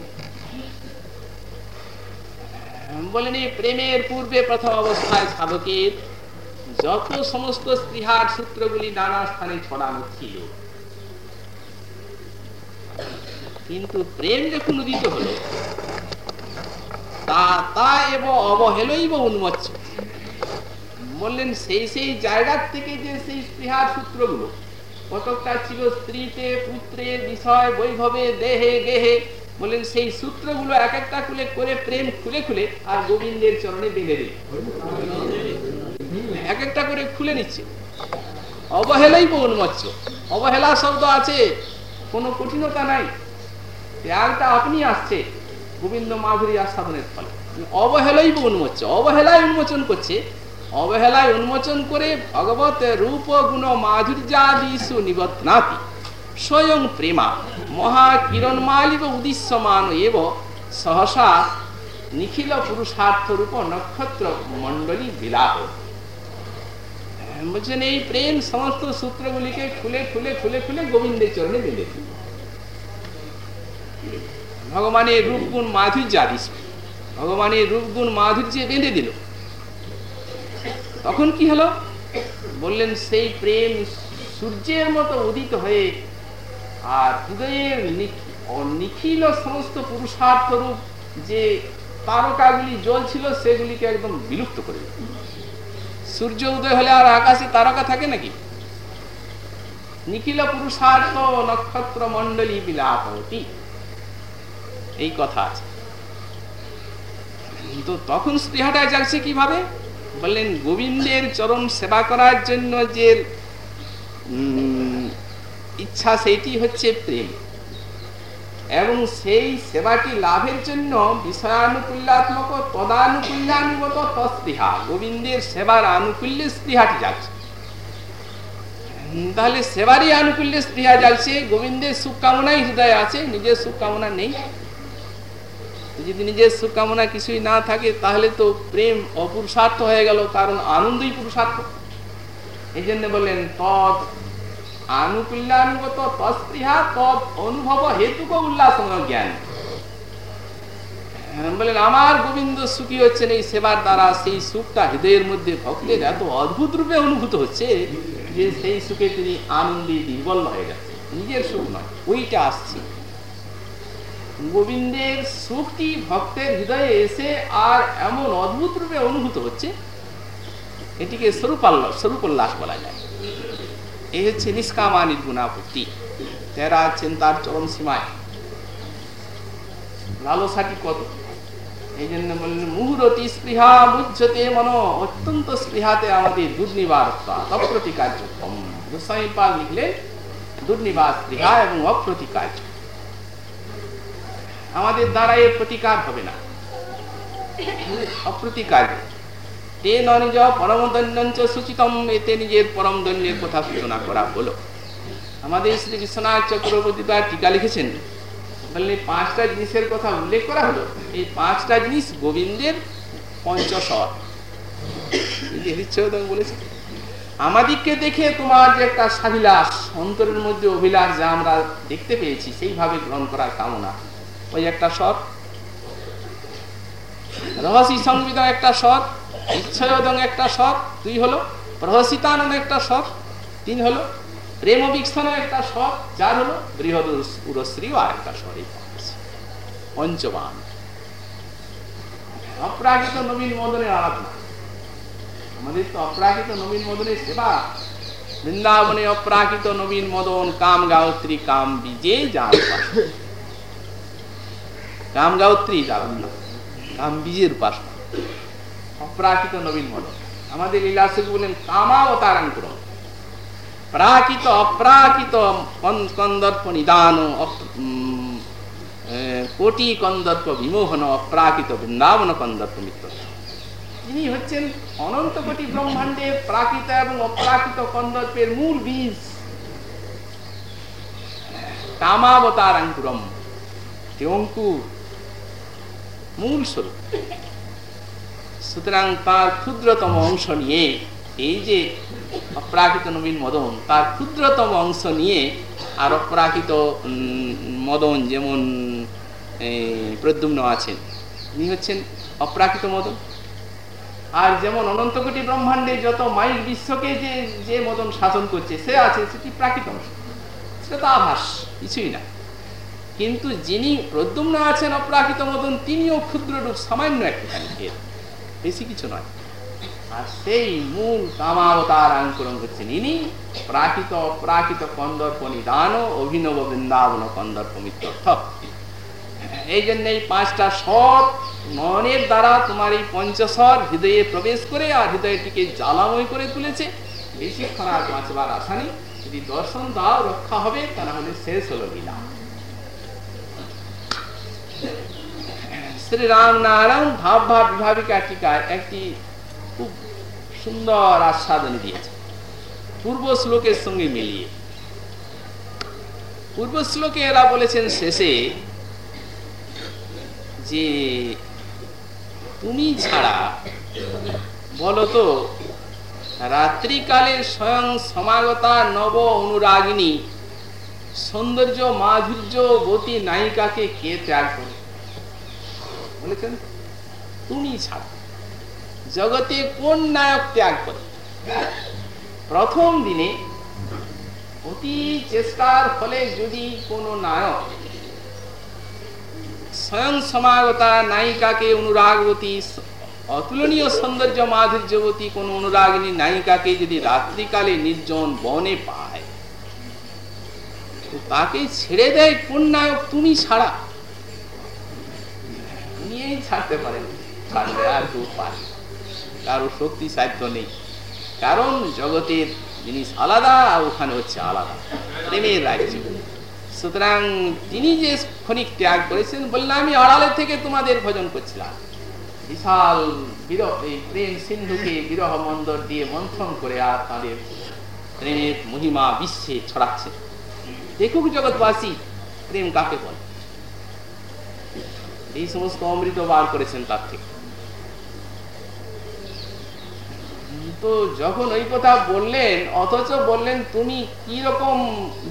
বলেন প্রেমের পূর্বে প্রথম অবস্থায় সাধকের যত সমস্ত স্পৃহার সূত্রগুলি নানা স্থানে ছড়ানো ছিল। কিন্তু প্রেম যখন উদিত হলো, তা তা এবং অবহেলইব উন্মোচ্চ বললেন, সেই সেই জায়গার থেকে যে সেই স্পৃহার সূত্রগুলো, কতকটা ছিল স্ত্রীতে পুত্রের বিষয়, বৈভবে, দেহে, গেহে, বললেন, সেই সূত্রগুলো এক একটা খুলে করে প্রেম খুলে খুলে আর গোবিন্দের চরণে বেঁধে দিল। এক একটা করে খুলে নিচ্ছে। অবহেলাই উন্মোচ্চ অবহেলা শব্দ আছে, কোনো কঠিনতা নাই। ত্যাগটা আপনি আসছে, গোবিন্দ মাধুরী আস্বাদনের ফলে। অবহেলাই উন্মোচ্চ অবহেলায় উন্মোচন করছে অবহেলায় উন্মোচন করে ভগবত রূপ গুণ মাধুর্যাদিষু নিবদনাতি স্বয়ং প্রেমা, মহা কিরণমালিব উদ্দেশ্যমান এব, সহসা নিখিল পুরুষার্থ রূপ নক্ষত্র মণ্ডলী বিলাপ। বলছেন, এই প্রেম সমস্ত সূত্রগুলিকে খুলে খুলে খুলে খুলে গোবিন্দের চরণে বেঁধে দিল। ভগবানের রূপগুণ মাধুর্যাদিস ভগবানের রূপগুণ মাধুর্যে বেঁধে দিল। তখন কি হলো? বললেন, সেই প্রেম সূর্যের মতো উদিত হয়ে আর হৃদয়ের নিখিল সমস্ত পুরুষার্থ রূপ যে তারকাগুলি জ্বলছিল, সেগুলিকে একদম বিলুপ্ত করে সূর্য উদয় হলে আর আকাশে তারকা থাকে নাকি? নিখিল পুরুষার্থ নক্ষত্র মন্ডলী বিলাপতি। এই কথা আছে। তো তখন স্পৃহাটা জাগছে কীভাবে? বললেন গোবিন্দের চরণ সেবা করার জন্য যে ইচ্ছা, সেইটি হচ্ছে প্রেম। এবং সেই সেবাটি লাভের জন্য বিষয়ানুকূল্যাত্মক, তদানুকূল্যানুগত তস্পৃহা গোবিন্দের সেবার আনুকূল্যে স্পৃহাটি যাচ্ছে। তাহলে সেবারই আনুকূল্যে স্পৃহা যাচ্ছে, গোবিন্দের সুখ কামনাই হৃদয়ে আছে, নিজের সুখ কামনা নেই। যদি নিজের সুখ কামনা কিছুই না থাকে, তাহলে তো প্রেম অপুরুষার্থ হয়ে গেল, কারণ আনন্দই পুরুষার্থ। এই জন্য বললেন, তৎ আনুকূল্যানুগত তৎস্পৃহা, তৎ অনুভব হেতুক উল্লাস জ্ঞান। বলেন আমার গোবিন্দ সুখী হচ্ছেন এই সেবার দ্বারা, সেই সুখটা হৃদয়ের মধ্যে ভক্তের এত অদ্ভুত রূপে অনুভূত হচ্ছে যে, সেই সুখে তিনি আনন্দে দুর্বল হয়ে গেছে নিজের সুখ নয়, ওইটা আসছে। গোবিন্দের সুখটি ভক্তের হৃদয়ে এসে আর এমন অদ্ভুত রূপে অনুভূত হচ্ছে, এটিকে স্বরূপাল্ল, স্বরূপোল্লাস বলা যায়। এই হচ্ছে নিষ্কামা নির্গুণাপত্তি তেরা আছেন তার চরম সীমায়। লালসাটি কত? এই জন্য বললেন, মুহুরতি স্পৃহা মুজ্জতে মন, অত্যন্ত স্পৃহাতে আমাদের দুর্নিবার অপ্রতিকার্য গোস্বামী পাল লিখলে দুর্নিবার স্পৃহা এবং অপ্রতিকার্য। আমাদের দ্বারা এর প্রতিকার হবে না। অপ্রতিকার। তে নিজ পরম দৈন্যঞ্চ সুচিতম, এতে নিজের পরম দৈন্যের কথা সূচনা করা হলো। আমাদের শ্রী বিশ্বনাথ চক্রবর্তী তার টিকা লিখেছেন। বললে পাঁচটা জিনিসের কথা উল্লেখ করা হলো। এই পাঁচটা জিনিস গোবিন্দের পঞ্চস্বর। বলেছে, আমাদিগকে দেখে তোমার যে একটা স্বাভিলাষ অন্তরের মধ্যে অভিলাষ যা আমরা দেখতে পেয়েছি, সেইভাবে গ্রহণ করার কামনা। ওই একটা স্বর রহসী সংবিধান একটা স্বর ইচ্ছায়দং একটা স্বর দুই হলো প্রহসিতানন একটা স্বর তিন হলো প্রেম বিক্ষণ একটা স্বর চার হলো বৃহৎ উরশ্রী আর একটা স্বরে পঞ্চবান। অপ্রাকৃত নবীন মদনের আরাধনা। আমাদের তো অপ্রাকৃত নবীন মদনের সেবা। বৃন্দাবনে অপ্রাকৃত নবীন মদন, কাম গায়ত্রী, কাম বিজে, যার কাম গায়ত্রী আরাধনা কাম বীজের উপাসনা অপ্রাকৃত নবীন মদন। আমাদের লীলাসুক বলেন কামাবতারাঙ্কুর প্রাকৃত অপ্রাকৃত কন্দর্প নিদান কোটি কন্দর্প বিমোহন অপ্রাকৃত বৃন্দাবন কন্দর্প মিত্র। তিনি হচ্ছেন অনন্ত কোটি ব্রহ্মাণ্ডের প্রাকৃত এবং অপ্রাকৃত কন্দর্পের মূল বীজ। কামাবতার অঙ্কুর মূল স্বরূপ। সুতরাং তার ক্ষুদ্রতম অংশ নিয়ে, এই যে অপ্রাকৃত নবীন মদন, তার ক্ষুদ্রতম অংশ নিয়ে আর অপ্রাকৃত মদন যেমন প্রদ্যুম্ন আছেন তিনি হচ্ছেন অপ্রাকৃত মদন। আর যেমন অনন্ত কোটি ব্রহ্মাণ্ডে যত মাইল বিশ্বকে যে যে মদন শাসন করছে, সে আছে, সেটি প্রাকৃত অংশ সেটা তো আভাস, কিছুই না। কিন্তু যিনি প্রদ্যুম্ন আছেন, অপ্রাকৃত মতন তিনিও ক্ষুদ্র রূপ, সামান্য একটুখানি বেশি কিছু নয়। আর সেই মূল কামাবতার আঙ্কুরণ হচ্ছেন ইনি। প্রাকৃত, অপ্রাকৃত কন্দর্প নিদান অভিনব বৃন্দাবন কন্দর্প মিত্রর্থ এই জন্য এই পাঁচটা স্বর মনের দ্বারা তোমার এই পঞ্চস্বর হৃদয়ে প্রবেশ করে আর হৃদয়টিকে জ্বালাময় করে তুলেছে। বেশিক্ষণ আর বাঁচবার আশা নেই। যদি দর্শন দাও, রক্ষা হবে, তাহলে শেষ হলো লীলা। শ্রী রাম নারায়ণ ভাব ভাব বিভাবিকা টিকায় একটি খুব সুন্দর আস্বাদন দিয়েছে। পূর্ব শ্লোকের সঙ্গে মিলিয়ে। পূর্ব শ্লোকে এরা বলেছেন শেষে যে তুমি ছাড়া বলতো রাত্রিকালের স্বয়ং সমাগতা নব অনুরাগিনী সৌন্দর্য মাধুর্যবতী নায়িকাকে কে ত্যাগ করে বলেছেন, তুমি ছাড়া জগতে কোন নায়ক ত্যাগ করে? প্রথম দিনে অতি চেষ্টার ফলে যদি কোনো নায়ক স্বয়ং সমাগতা নায়িকাকে অনুরাগবতী, অতুলনীয় সৌন্দর্য মাধুর্যবতী কোন অনুরাগিনী নায়িকাকে যদি রাত্রিকালে নির্জন বনে পায় তাকে ছেড়ে দেয় কোন নায়ক? তুমি ছাড়া। ছাড়তে পারেন। ছাড়বে আর কেউ পারে কারও শক্তি সাধ্য নেই। কারণ জগতের জিনিস আলাদা, আর ওখানে হচ্ছে আলাদা। প্রেমের রাজ্য। সুতরাং তিনি যে ক্ষণিক ত্যাগ করেছেন বললেন আমি আড়ালে থেকে তোমাদের ভজন করছিলাম। বিশাল বিরহ, এই প্রেম সিন্ধুকে বিরহ মন্দর দিয়ে মন্থন করে আর তাদের প্রেমের মহিমা বিশ্বে ছড়াচ্ছে। দেখুক জগৎবাসী, প্রেম কাকে বলে? এই সমস্ত অমৃত বার করেছেন তার থেকে। তো যখন ওই কথা বললেন, অথচ বললেন, তুমি কি রকম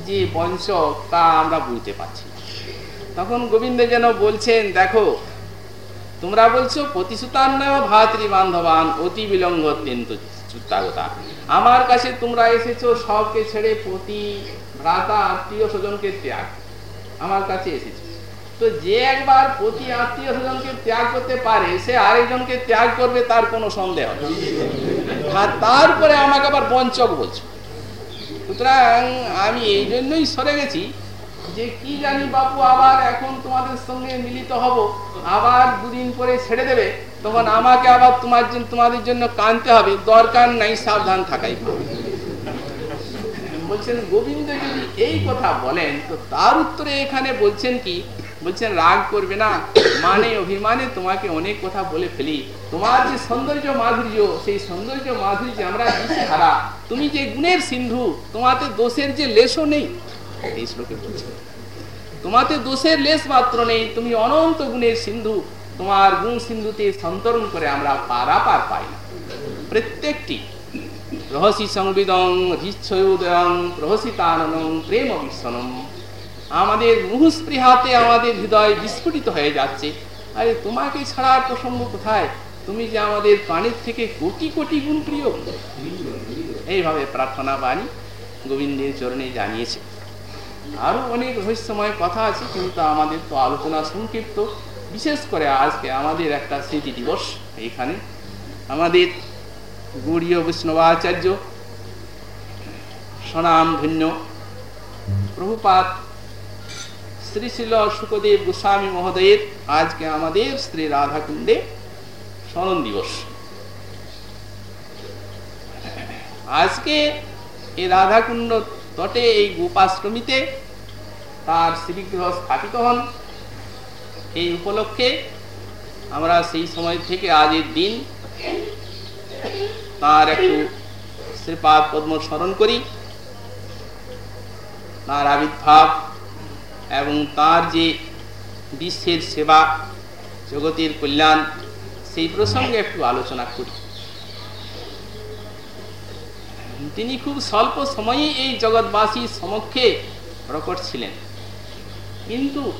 যে বংশ, তা আমরা বুঝতে পারছি তখন গোবিন্দ যেন বলছেন, দেখো, তোমরা বলছো প্রতিশ্রুতান্নয় ভাতৃ বান্ধবান, অতি বিলম্ব চুত্তাগতা আমার কাছে তোমরা এসেছ, সবকে ছেড়ে প্রতি ভ্রাতা আত্মীয় স্বজনকে ত্যাগ। আমার কাছে এসেছ। তো যে একবার প্রতি আত্মীয় স্বজনকে ত্যাগ করতে পারে, সে আরেকজনকে ত্যাগ করবে, তার কোনো সন্দেহ আর তারপরে আমাকে আবার বঞ্চক বলছে। সুতরাং আমি এই জন্যই সরে গেছি যে কি জানি বাপু, আবার এখন তোমাদের সঙ্গে মিলিত হব। আবার দুদিন পরে ছেড়ে দেবে। তখন আমাকে আবার তোমার জন্য, তোমাদের জন্য কানতে হবে। দরকার নাই, সাবধান থাকাই। বলছেন, গোবিন্দ যদি এই কথা বলেন, তো তার উত্তরে এখানে বলছেন কি বলছেন রাগ করবে না। মানে অভিমানে তোমাকে অনেক কথা বলে ফেলি। তোমার যে সৌন্দর্য মাধুর্য, সেই সৌন্দর্য মাধুর্য আমরা হারা তুমি যে গুণের সিন্ধু, তোমাতে দোষের যে লেশও নেই। এই শ্লোকে বলছে, তোমাতে দোষের লেশ মাত্র নেই। তুমি অনন্ত গুণের সিন্ধু। তোমার গুণ সিন্ধুতে সন্তরণ করে আমরা পারাপার পাই না। প্রত্যেকটি রহসি সংবিদং হৃচ্ছয়োদয়ং রহসিতাননং প্রেম বিশ্বনম আমাদের মুহুস্পৃহাতে আমাদের হৃদয় বিস্ফুটিত হয়ে যাচ্ছে। আরে, তোমাকে ছাড়ার প্রসঙ্গ কোথায়? তুমি যে আমাদের প্রাণের থেকে কোটি কোটি গুণ প্রিয়। এইভাবে প্রার্থনা বাণী গোবিন্দের চরণে জানিয়েছে। আরও অনেক রহস্যময় কথা আছে, কিন্তু আমাদের তো আলোচনা সংক্ষিপ্ত। বিশেষ করে আজকে আমাদের একটা স্মৃতি দিবস এখানে। আমাদের গৌরীয় বৈষ্ণবাচার্য, সনাম ধন্য প্রভুপাত শ্রী শিল সুখদেব গোস্বামী মহোদয়ের। আজকে আমাদের শ্রী রাধাকুণ্ডে স্মরণ দিবস। আজকে এই রাধাকুণ্ড তটে এই গোপাশ্রমীতে তার শ্রীগৃহ স্থাপিত হন। এই উপলক্ষে আমরা সেই সময় থেকে আজের দিন তার একটু শ্রীপাদ পদ্ম স্মরণ করি। তার আবির্ভাব এবং তার যে বিশ্বের সেবা, জগতের কল্যাণ, সেই প্রসঙ্গে একটু আলোচনা করি। তিনি খুব স্বল্প সময়ে এই জগৎবাসীর সমক্ষে প্রকট ছিলেন। কিন্তু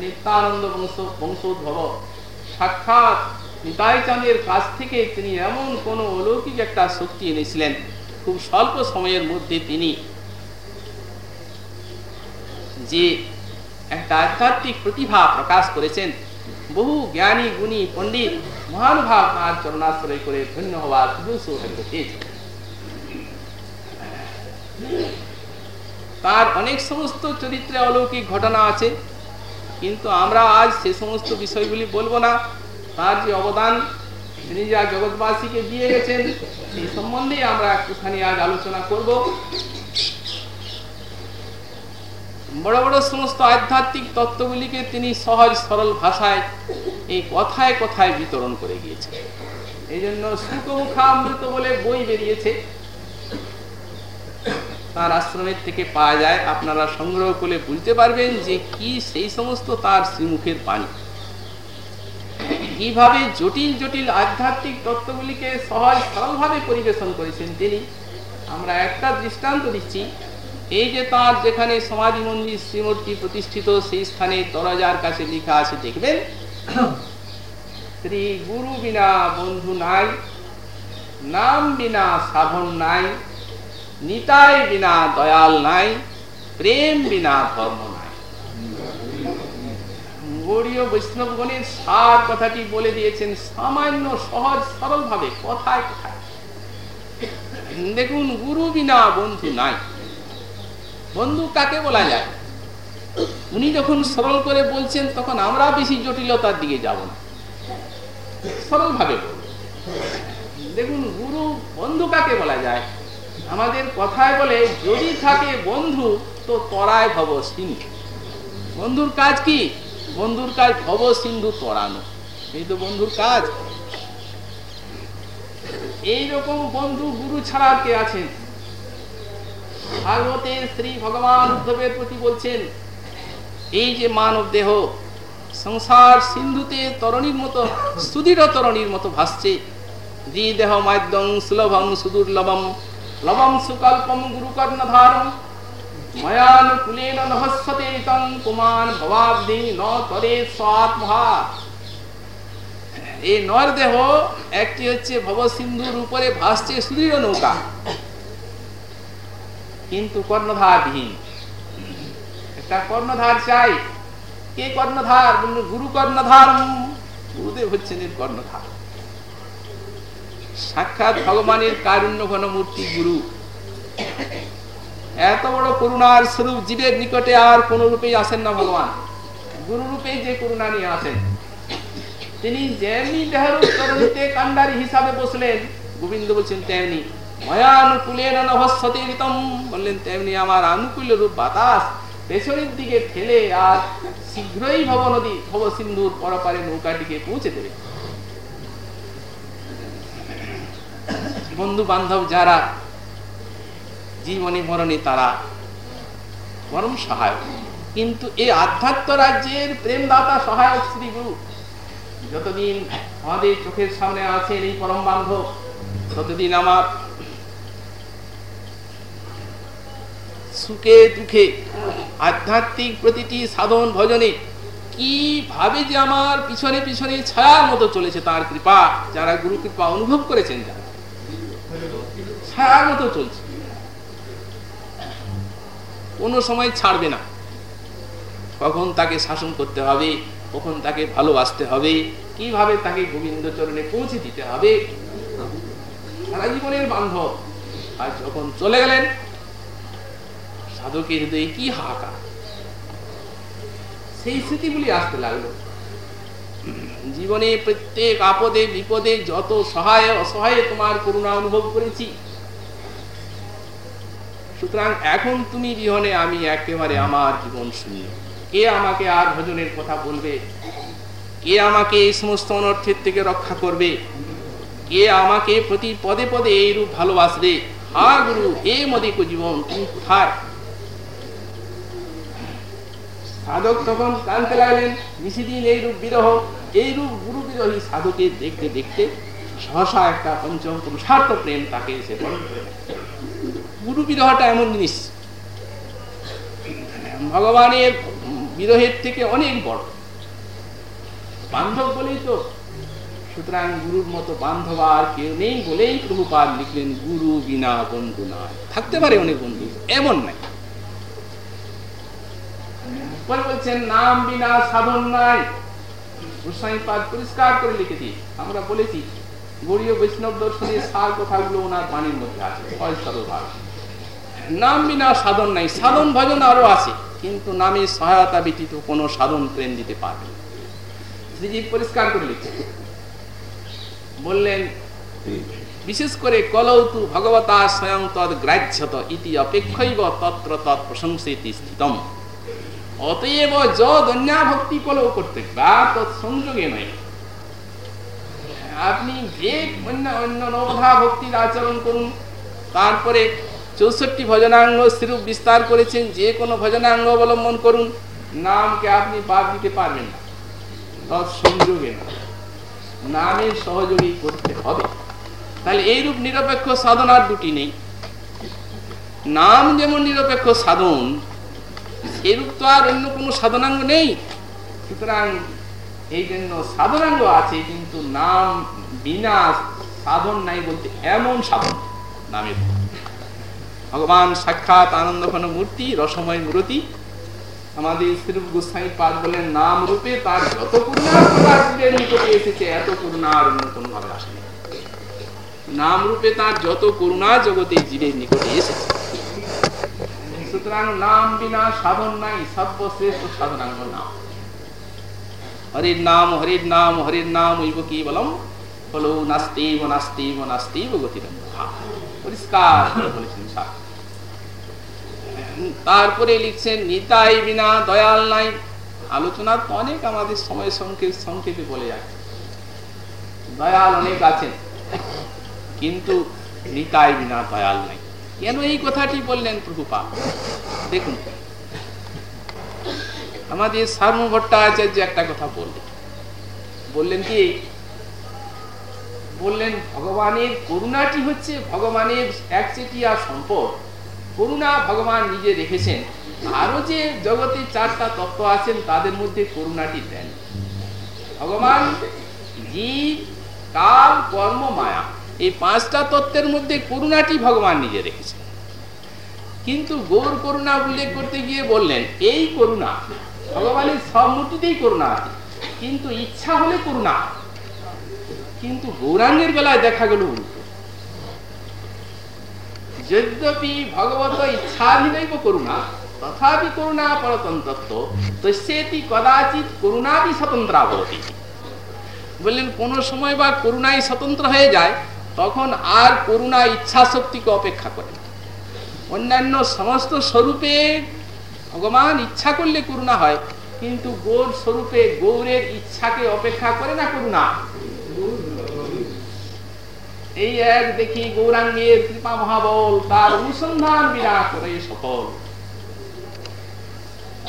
নিত্যানন্দ বংশ, বংশোদ্ভব, সাক্ষাৎ নিতাই চাঁদের কাছ থেকে তিনি এমন কোনো অলৌকিক একটা শক্তি এনেছিলেন। খুব স্বল্প সময়ের মধ্যে তিনি যে একটা আধ্যাত্মিক প্রতিভা প্রকাশ করেছেন, বহু জ্ঞানী, গুণী, পণ্ডিত, মহানুভাব তার চরণাশ্রয় করে ধন্য হওয়ার সুযোগ সৌভাগ্য তার অনেক সমস্ত চরিত্রে অলৌকিক ঘটনা আছে, কিন্তু আমরা আজ সে সমস্ত বিষয়গুলি বলব না। তার যে অবদান, তিনি যা জগৎবাসীকে দিয়ে গেছেন, সেই সম্বন্ধে আমরা একটুখানি আজ আলোচনা করব। বড় বড় সমস্ত আধ্যাত্মিক তত্ত্বগুলিকে তিনি সহজ সরল ভাষায় এই কথায় কথায় বিতরণ করে গিয়েছেন। এই জন্য সুখমুখামৃত বলে বই বেরিয়েছে। তার আশ্রমের থেকে পাওয়া যায়। আপনারা সংগ্রহ করে বুঝতে পারবেন যে কি সেই সমস্ত তার শ্রীমুখের পানি কীভাবে জটিল জটিল আধ্যাত্মিক তত্ত্বগুলিকে সহজ সরলভাবে পরিবেশন করেছেন তিনি, আমরা একটা দৃষ্টান্ত দিচ্ছি। এই যে তার যেখানে সমাধি মন্দির শ্রীমূর্তি প্রতিষ্ঠিত, সেই স্থানে দরজার কাছে লেখা আছে, দেখবেন? শ্রী গুরু বিনা বন্ধু নাই, নাম বিনা সাধন নাই, নিতাই বিনা দয়াল নাই, প্রেম বিনা ধর্ম নাই। গৌরীয় বৈষ্ণবগণের সার কথাটি বলে দিয়েছেন, সামান্য, সহজ সরল ভাবে কথায় কথায়। দেখুন, গুরু বিনা বন্ধু নাই। বন্ধু কাকে বলা যায়? উনি যখন সরল করে বলছেন, তখন আমরা বেশি জটিলতার দিকে যাব না। সরল ভাবে দেখুন, গুরু বন্ধু কাকে বলা যায়? আমাদের কথায় বলে, যদি থাকে বন্ধু, তো তরায় ভব সিন্ধু। বন্ধুর কাজ কি? বন্ধুর কাজ ভব সিন্ধু তরানো। এই তো বন্ধুর কাজ। এইরকম বন্ধু গুরু ছাড়া কে আছেন? ভাগবতে শ্রী ভগবান উদ্ধবের প্রতি বলছেন, এই যে মানব দেহ, সংসার সিন্ধুতে তরণীর মতো, সুদৃঢ় তরণীর মতো ভাসছে। যে দেহ মাধ্যম সুলভম সুদুর্লভম, লবম সুকল্পম গুরুকর্ণধারম। ময়ানুকূলেন নহস্যতে তং কুমান ভবাব্দি ন তরে স্বাত্মহা। এই নর দেহ একটি হচ্ছে ভব সিন্ধুর উপরে ভাসছে সুদৃঢ় নৌকা। কিন্তু কর্ণধারবিহীন একটা কর্ণধার চাই। কে কর্ণধার? গুরু কর্ণধার গুরুদেব হচ্ছেন এর কর্ণধার। সাক্ষাৎ ভগবানের কারুণ্য ঘন মূর্তি গুরু। এত বড় করুণার স্বরূপ জীবের নিকটে আর কোন রূপেই আসেন না ভগবান। গুরু রূপে যে করুণা নিয়ে আসেন। তিনি যেমনি দেহরূপ তরণীতে কান্ডারি হিসাবে বসলেন, গোবিন্দ বলছেন তেমনি। বন্ধু বান্ধব যারা জীবনে মরণে তারা পরম সহায়ক। কিন্তু এই আধ্যাত্ম রাজ্যের প্রেমদাতা সহায়ক শ্রী গুরু যতদিন আমাদের চোখের সামনে আছেন এই পরম বান্ধব, ততদিন আমার সুখে দুঃখে আধ্যাত্মিক প্রতিটি সাধন ভজনে কীভাবে যে আমার পিছনে পিছনে ছায়ার মতো চলেছে তার কৃপা যারা গুরু কৃপা অনুভব করেছেন যারা ছায়ার মতো চলছে। কোনো সময় ছাড়বে না। কখন তাকে শাসন করতে হবে, কখন তাকে ভালোবাসতে হবে, কীভাবে তাকে গোবিন্দ চরণে পৌঁছে দিতে হবে। সারা জীবনের বান্ধব। আর যখন চলে গেলেন সাধকের হৃদয়ে কি হাহাকার? সেই স্মৃতিগুলি আসতে লাগল। জীবনে প্রত্যেক আপদে, বিপদে যত সহায়, অসহায় তোমার করুণা অনুভব করেছি। সুতরাং এখন তুমি বিহনে আমি একেবারে আমার জীবন শূন্য কে আমাকে আর ভজনের কথা বলবে? কে আমাকে এই সমস্ত অনর্থের থেকে রক্ষা করবে? কে আমাকে প্রতি পদে পদে এইরূপ ভালোবাসবে? হা গুরু, হে মদিক জীবন তুমি কোথায়? সাধক তখন কানতে লাগলেন, নিশিদিন এইরূপ বিরহ, এইরূপ গুরু বিরোহী সাধকের দেখতে দেখতে সহসা একটা পঞ্চম পুরুষার্থ প্রেম তাকে এসে গুরু বিরহটা এমন জিনিস। ভগবানের বিরহের থেকে অনেক বড়। বান্ধব বলেই তো। সুতরাং গুরুর মতো বান্ধব আর কেউ নেই বলেই প্রভুপাদ লিখলেন, গুরু বিনা বন্ধু নয় থাকতে পারে অনেক বন্ধু, এমন নাই। পরে বলছেন, নাম বিনা সাধন নাই। গোস্বামী পাদ পরিষ্কার করে লিখেছি আমরা বলেছি, গৌরীয় বৈষ্ণব দর্শনের সার কথাগুলো ওনার বাণীর মধ্যে আছে নাম বিনা সাধন নাই, সাধন ভজন আরও আছে, কিন্তু নামের সহায়তা ব্যতীত কোনো সাধন প্রেম দিতে পারবে শ্রীজি পরিষ্কার করে লিখছেন বললেন, বিশেষ করে কলৌতু ভগবতা স্বয়ং তদ গ্রাহ্যত ইতি অপেক্ষৈব তত্র তৎ প্রশংসিতি স্থিতম। অতএব য দন্যা ভক্তি কলৌ করতে বা তৎসংযোগে নয়। আপনি যে অন্য অন্য নবধা ভক্তির আচরণ করুন, তারপরে চৌষট্টি ভজনাঙ্গ স্বরূপ বিস্তার করেছেন, যে কোনো ভজনাঙ্গ অবলম্বন করুন, নামকে আপনি বাদ দিতে পারবেন না। তৎসংযোগে না নামের সহযোগী করতে হবে। তাহলে এইরূপ নিরপেক্ষ সাধনার দুটি নেই। নাম যেমন নিরপেক্ষ সাধন সেরূপ তো আর অন্য কোনো সাধনাঙ্গ নেই। সুতরাং এই জন্য সাধনাঙ্গ আছে, কিন্তু নাম বিনা সাধন নাই বলতে এমন সাধন নামের। ভগবান সাক্ষাৎ আনন্দ ঘন মূর্তি, রসময় মূর্তি। আমাদের শ্রীরূপ গোস্বামী পাঠ বলেন, নাম রূপে তার যত করুণা নিকটে এসেছে এত করুণা আর অন্য কোনো ভাবে আসেনি নাম রূপে তার যত করুণা জগতে জীবের নিকটে এসেছে। সুতরাং নাম বিনা সাধন নাই, সর্বশ্রেষ্ঠ সাধনাঙ্গ নাম। হরির নাম হরির নাম হরির নাম ইব কি বলম হলো নাস্তিব নাস্তিব নাস্তিব গতির পরিষ্কার বলেছেন তারপরে লিখছেন, নিতাই বিনা দয়াল নাই। আলোচনা তো অনেক আমাদের সময় সংক্ষেপ, সংক্ষেপে বলে যাচ্ছে। দয়াল অনেক আছেন, কিন্তু নিতাই বিনা দয়াল নাই। কেন এই কথাটি বললেন প্রভুপা দেখুন, আমাদের সার্ম ভট্টাচার্য একটা কথা বললেন। বললেন কি? বললেন, ভগবানের করুণাটি হচ্ছে ভগবানের একচেটিয়া সম্পদ। করুণা ভগবান নিজে রেখেছেন। আরও যে জগতে চারটা তত্ত্ব আছেন, তাদের মধ্যে করুণাটি দেন। ভগবান, জীব, কাল, কর্ম, মায়া। এই পাঁচটা তত্ত্বের মধ্যে করুণাটি ভগবান নিজে রেখেছেন। কিন্তু গৌর করুণা উল্লেখ করতে গিয়ে বললেন, এই করুণা, ভগবানের সব মূর্তিতেই করুণা আছে, কিন্তু ইচ্ছা হলে করুণা কিন্তু গৌরাঙ্গের বেলায় দেখা গেল উল্টো। যদ্যপি ভগবত ইচ্ছাধীনৈব করুণা, তথাপি করুণা পরতন্ত্রত্ব তস্যেতি কদাচিৎ করুণাপি স্বতন্ত্রা বললেন, কোন সময় বা করুণাই স্বতন্ত্র হয়ে যায় তখন আর করুণা ইচ্ছা শক্তিকে অপেক্ষা করে না। অন্যান্য সমস্ত স্বরূপে ভগবান ইচ্ছা করলে করুণা হয়, কিন্তু গৌর স্বরূপে গৌরের ইচ্ছাকে অপেক্ষা করে না করুণা। এই এক দেখি গৌরাঙ্গের কৃপা মহাবল, তার অনুসন্ধান বিনা করে সফল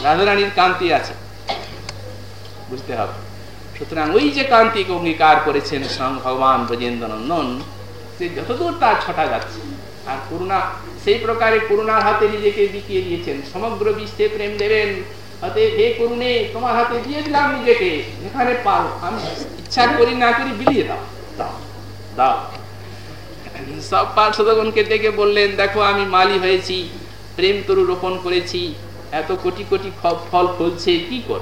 রাধারানীর কান্তি আছে, বুঝতে হবে। সুতরাং ওই যে কান্তিকে অঙ্গীকার করেছেন স্বয়ং ভগবান ব্রজেন্দ্র নন্দন সে যতদূর তার ছটা যাচ্ছে। আর করুণা, সেই প্রকারে করুণার হাতে নিজেকে বিকিয়ে দিয়েছেন। সমগ্র বিশ্বে প্রেম দেবেন। হে করুণে, তোমার হাতে দিয়ে দিলাম নিজেকে। যেখানে পাও। আমি ইচ্ছা করি না করি বিলিয়ে দাও। দাও। দাও। সব পার্শ্বদগণকে ডেকে বললেন, দেখো, আমি মালি হয়েছি। প্রেম তরু রোপণ করেছি। এত কোটি কোটি ফল ফলছে। কি কর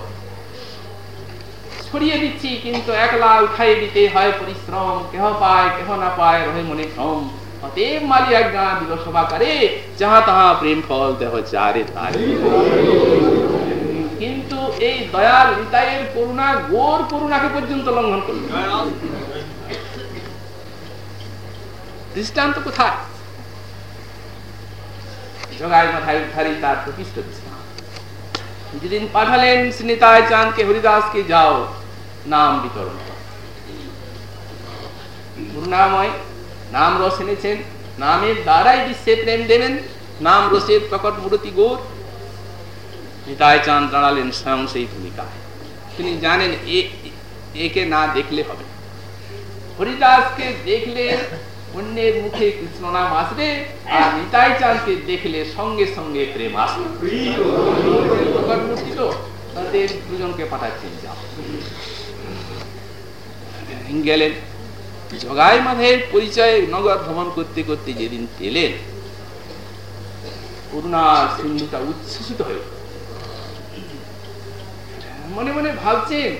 ছড়িয়ে দিচ্ছি, কিন্তু একলা উঠাই দিতে হয় পরিশ্রম। কেহ পায়, কেহ না পায়, রহে মনে ভ্রম। অতএব মালি আজ্ঞা, দিল সভা করে যাহা তাহা প্রেম ফল, দেহ চারে তারে। কিন্তু এই দয়াল করুণা গোর করুণাকে পর্যন্ত লঙ্ঘন করল। দৃষ্টান্ত কোথায়? জগাই মাথায় তার যেদিন পাঠালেন শ্রীনিতায় চাঁদকে হরিদাসকে যাও। নাম বিতরণ করুণাময় নাম রস এনেছেন, নামের দ্বারাই বিশ্বে প্রেম দেবেন, নাম রসের প্রকট মূর্তি গোর। নিতায় চাঁদ দাঁড়ালেন স্বয়ং সেই ভূমিকায়। তিনি জানেন একে না দেখলে হবে হরিদাসকে দেখলে অন্যের মুখে কৃষ্ণ নাম আসবে, আর নিতাই চাঁদকে দেখলে সঙ্গে সঙ্গে প্রেম আসবে। তাদের দুজনকে পাঠাচ্ছেন। যাও গেলেন। জগাই মাধের পরিচয় নগর ভ্রমণ করতে করতে যেদিন পেলেন করুণার সিন্ধুটা উচ্ছ্বসিত হয়ে মনে মনে ভাবছেন,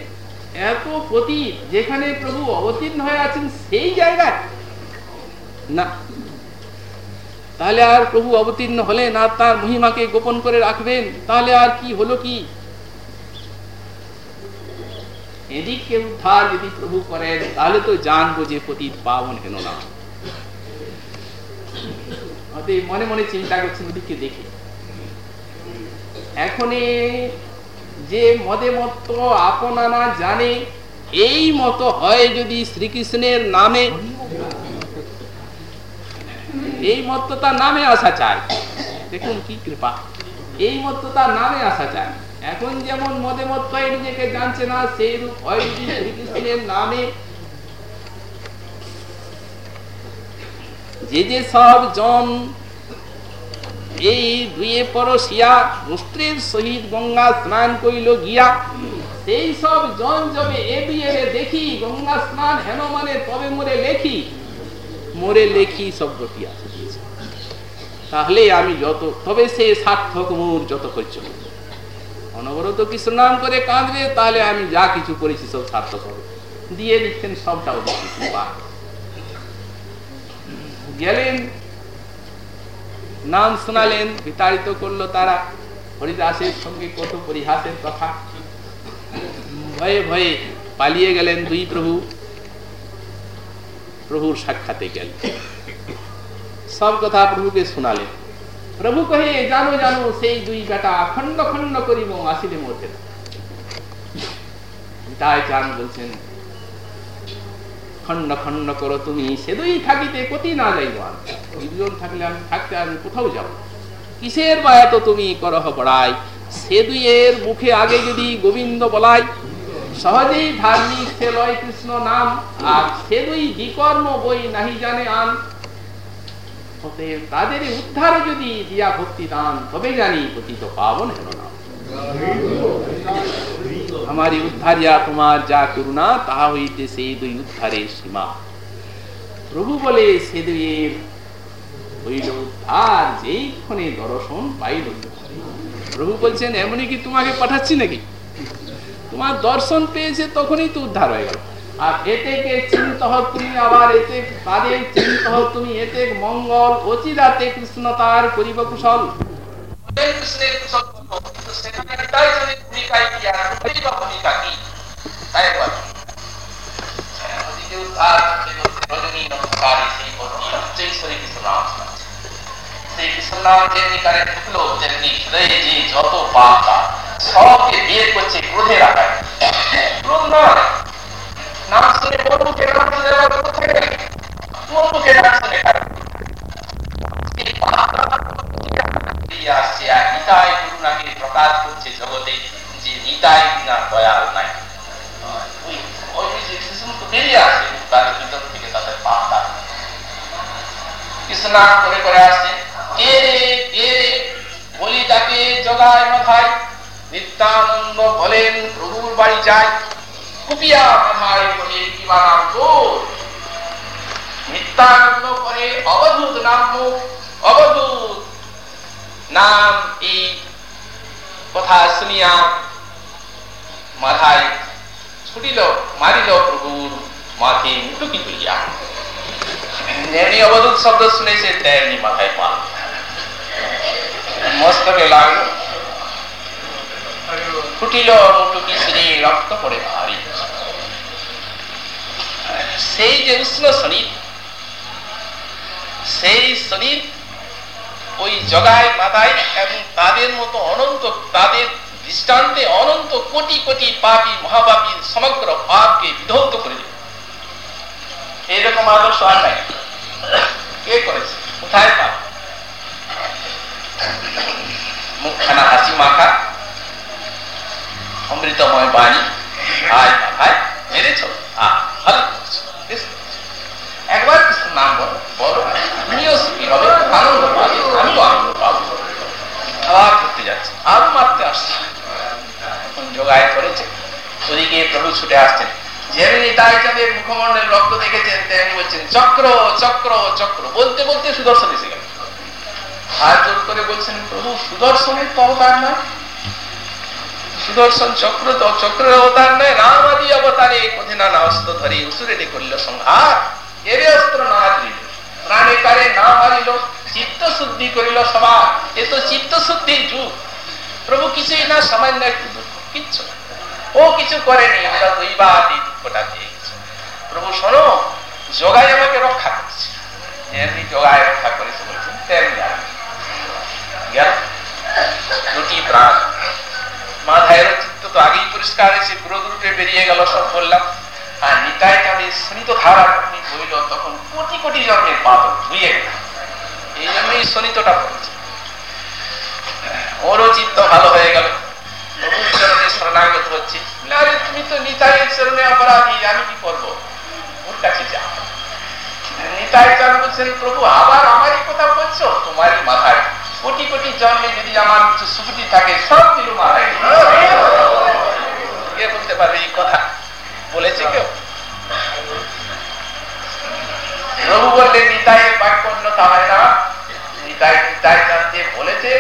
এত পতি যেখানে প্রভু অবতীর্ণ হয়ে আছেন সেই জায়গায়? না। তাহলে আর প্রভু অবতীর্ণ হলে না তার মহিমাকে গোপন করে রাখবেন? তাহলে আর কি হলো কি? এদিককে উদ্ধার যদি প্রভু করেন, তাহলে তো জানব যে পতীত পাবন হেন না। মনে মনে চিন্তা করছেন, ওদিকে দেখে। এখন যে মদে মত আপনানা জানে, এই মতো হয় যদি শ্রীকৃষ্ণের নামে। এই মত তার নামে আসা চায় দেখুন কি কৃপা। এই মত তার নামে আসা চায় এখন যেমন মদে মত হয় নিজেকে জানছে না সেই রূপ শ্রীকৃষ্ণের নামে। যে যে সব জন এই দুয়ে পরশিয়া বস্ত্রের সহিত গঙ্গা স্নান কইল গিয়া, সেই সব জন যবে এ বিয়েরে দেখি গঙ্গা স্নান হেন মানে তবে মোরে লেখি। মোরে লেখি শব্দটি আছে। তাহলে আমি যত, তবে সে সার্থক মোর যত করছ অনবরত কৃষ্ণ নাম করে কাঁদবে, তাহলে আমি যা কিছু করেছি সব সার্থক হবে। দিয়ে দিচ্ছেন সবটাও গেলেন, নাম শোনালেন, বিতাড়িত করল তারা। হরিদাসের সঙ্গে কত পরিহাসের কথা। ভয়ে ভয়ে পালিয়ে গেলেন দুই প্রভু। প্রভুর সাক্ষাতে গেলেন। সব কথা প্রভুকে শোনালেন। প্রভু কহে, জানো জানো, সেই দুই বেটা খন্ড খন্ড করিব, আসিলে মধ্যে তাই চান বলছেন খন্ড খন্ড করো তুমি, সে দুই থাকিতে কতি না যাইব দুজন থাকলে আমি থাকতে আমি কোথাও যাব? কিসের বা এত তুমি করহ বড়াই? সে দুইয়ের মুখে আগে যদি গোবিন্দ বলাই, সহজেই ধার্মিক সে লয় কৃষ্ণ নাম, আর সে দুই বিকর্ম বই নাহি জানে আন। তাদের উদ্ধার যদি দিয়া ভক্তি দান, তবে জানি পতিত পাবন হেন না। আমারি উদ্ধারিয়া তোমার যা করুণা তাহা হইতে সেই দুই উদ্ধারের সীমা। প্রভু বলে, সে দুইয়ের হইল উদ্ধার যেই ক্ষণে দর্শন পাইল। প্রভু বলছেন, এমনই কি তোমাকে পাঠাচ্ছি নাকি? তোমার দর্শন পেয়েছে, তখনই তো উদ্ধার হয়ে গেল। আর এতে কে চিন্ত তুমি আবার এতে, তাদের চিন্ত তুমি এতে, মঙ্গল অচিরাতে কৃষ্ণ তার করিব কুশল। কৃষ্ণের কুশল সবকে বিয়ে করছে ক্রোধের আকারে ক্রোধ নয়। নাম শুনে কোন মুখে শুনে কোথায় কোন মুখে নাম শুনে আসছে আর নিতাই করুণাকে প্রকাশ করছে জগতে যে নিতাই বিনা দয়াল নাই। ওই ওই যে শিশু তো বেরিয়ে আসে তার ভিতর থেকে কৃষ্ণ করে। করে আসছে, কে কে রে? জগায় মাথায়। নিত্যানন্দ বলেন, প্রভুর বাড়ি যায় কুপিয়া মাথায় বলে কি বানাম তোর। নিত্যানন্দ করে অবধূত নাম অবধূত না রাম এই কথা শুনিয়া মাথায় ছুটিল, মারিল প্রভুর মাথে মুটুকি তুলিয়া। যেমনি অবধূত শব্দ শুনেছে তেমনি মাথায় পাল মস্তকে লাগল। ফুটিল মুটুকি শ্রী রক্ত পড়ে ভারী। সেই যে উষ্ণ শরীর, সেই শরীর ওই জগায় মাথায় এবং তাদের মতো অনন্ত, তাদের দৃষ্টান্তে অনন্ত কোটি কোটি পাপি মহাপাপী সমগ্র পাপকে বিধৌত করে দেবে এইরকম আদর্শ আর নাই। কে করেছে? কোথায় পাপ? মুখখানা হাসি মাখা অমৃতময় বাণী। আয় মাথায় মেরেছ? একবার কিছু নাম বলো। বলো। সুখী হবে। আনন্দ আনন্দ পাবো। আবার করতে আরও মারতে আসছে। এখন যোগায় করেছে। ওদিকে প্রভু ছুটে আসছেন। যেমনি রক্ত দেখেছেন। তেমনি বলছেন, চক্র চক্র চক্র। বলতে বলতে সুদর্শন এসে গেল। হাত জোর করে বলছেন, প্রভু, সুদর্শনের তো অবতার নয়। সুদর্শন চক্র তো চক্রের অবতার নয় রাম আদি অবতারে কোথিনা না অস্ত্র ধরে উসুরেটি করিল সংহার। এরে অস্ত্র না দিল প্রাণে কারে না মারিল চিত্ত শুদ্ধি করিল সবার। এ তো চিত্ত শুদ্ধির যুগ। প্রভু কিছুই না, সামান্য একটু দুঃখ, কিচ্ছু ও কিছু করেনি, আমরা দুইবার এই দুঃখটা দিয়ে প্রভু শোনো, যোগাই আমাকে রক্ষা করছে। এমনি যোগায় রক্ষা করেছে বলছেন তেমনি দুটি প্রাণ। মাথায়ের চিত্ত তো আগেই পরিষ্কার হয়েছে রূপে বেরিয়ে গেল, সব বললাম, আর নিতাই কালে স্মিত ধারা যখনই বইল, তখন কোটি কোটি জন্মের পাপ ধুয়ে গেল। এই জন্যই শনিতটা পড়েছে। ওরও চিত্ত ভালো হয়ে গেল। শরণাগত হচ্ছে। আরে, তুমি তো নিতাইয়ের চরণে অপরাধী, আমি কি করব? ওর কাছে যা। নিতাই চান বলছেন, প্রভু, আবার আমারই কথা বলছো? তোমারই মাথায় কোটি কোটি জন্মে যদি আমার কিছু সুখটি থাকে, সব দিল মাথায় কে বলতে পারবে এই কথা? বলেছে কেউ? প্রভু বললেন, নিতাইয়ের বাক্য অন্যতা হয় না। নিতাই নিতাই জানতে বলেছে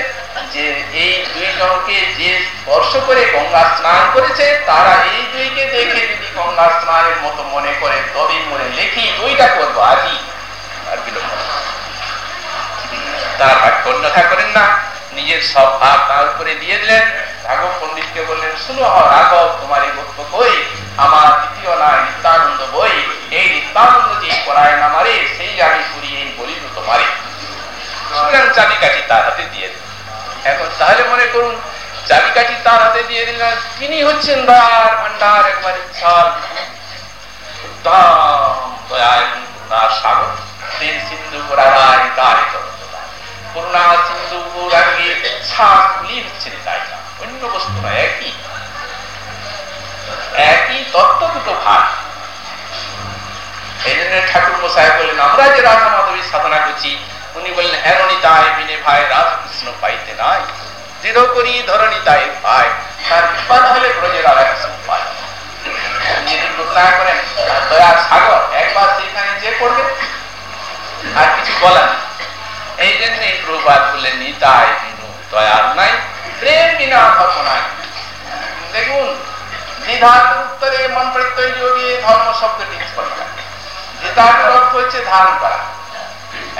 যে এই দুই জনকে যে স্পর্শ করে গঙ্গা স্নান করেছে, তারা এই দুইকে দেখে যদি গঙ্গা স্নানের মতো মনে করে, তবে মনে লেখি, দুইটা করব, আজই। আর বিলম্ব তারা বাক্য অন্যথা করেন না। নিজের সব ভাব তার উপরে দিয়ে দিলেন। রাঘব পন্ডিতকে বললেন, শুনো, রাঘব, তোমার এই বক্তব্য কই আমার দ্বিতীয় না, নিত্যানন্দ বই। এই নিত্যানন্দ যে পড়ায় না মারে সেই আমি পুরি এই বলি তো তোমারে। সুতরাং চাবিকাঠি তার হাতে দিয়ে দিল এখন তাহলে মনে করুন, চাবিকাঠি তার হাতে দিয়ে দিলেন। তিনি হচ্ছেন দ্বার ভান্ডার একবার বিশাল। দয়ার সাগর। তিন সিন্ধু রায় তারে ছাগুলি হচ্ছেন না অন্য বস্তু নয় একই। একই তত্ত্ব দুটো ভাগ। এই জন্য ঠাকুর মশাই বললেন, আমরা যে রাধা মাধবী সাধনা করছি, উনি বললেন হেরণী তাই বিনে ভাই রাধকৃষ্ণ পাইতে নাই। দৃঢ় করি ধরণী তাই ভাই তার বিপদ হলে ব্রজে রাধাকৃষ্ণ পায়। করেন দয়ার সাগর, একবার সেখানে যে পড়বে। আর কিছু বলার এই জন্য প্রভাত বললেন, নিতাই বিনু দয়ার নাই, প্রেম বিনা ধর্ম নাই। দেখুন দ্বিধার উত্তরে মন প্রত্যয় যোগে ধর্ম শব্দটি দ্বিধার অর্থ হচ্ছে ধারণ করা,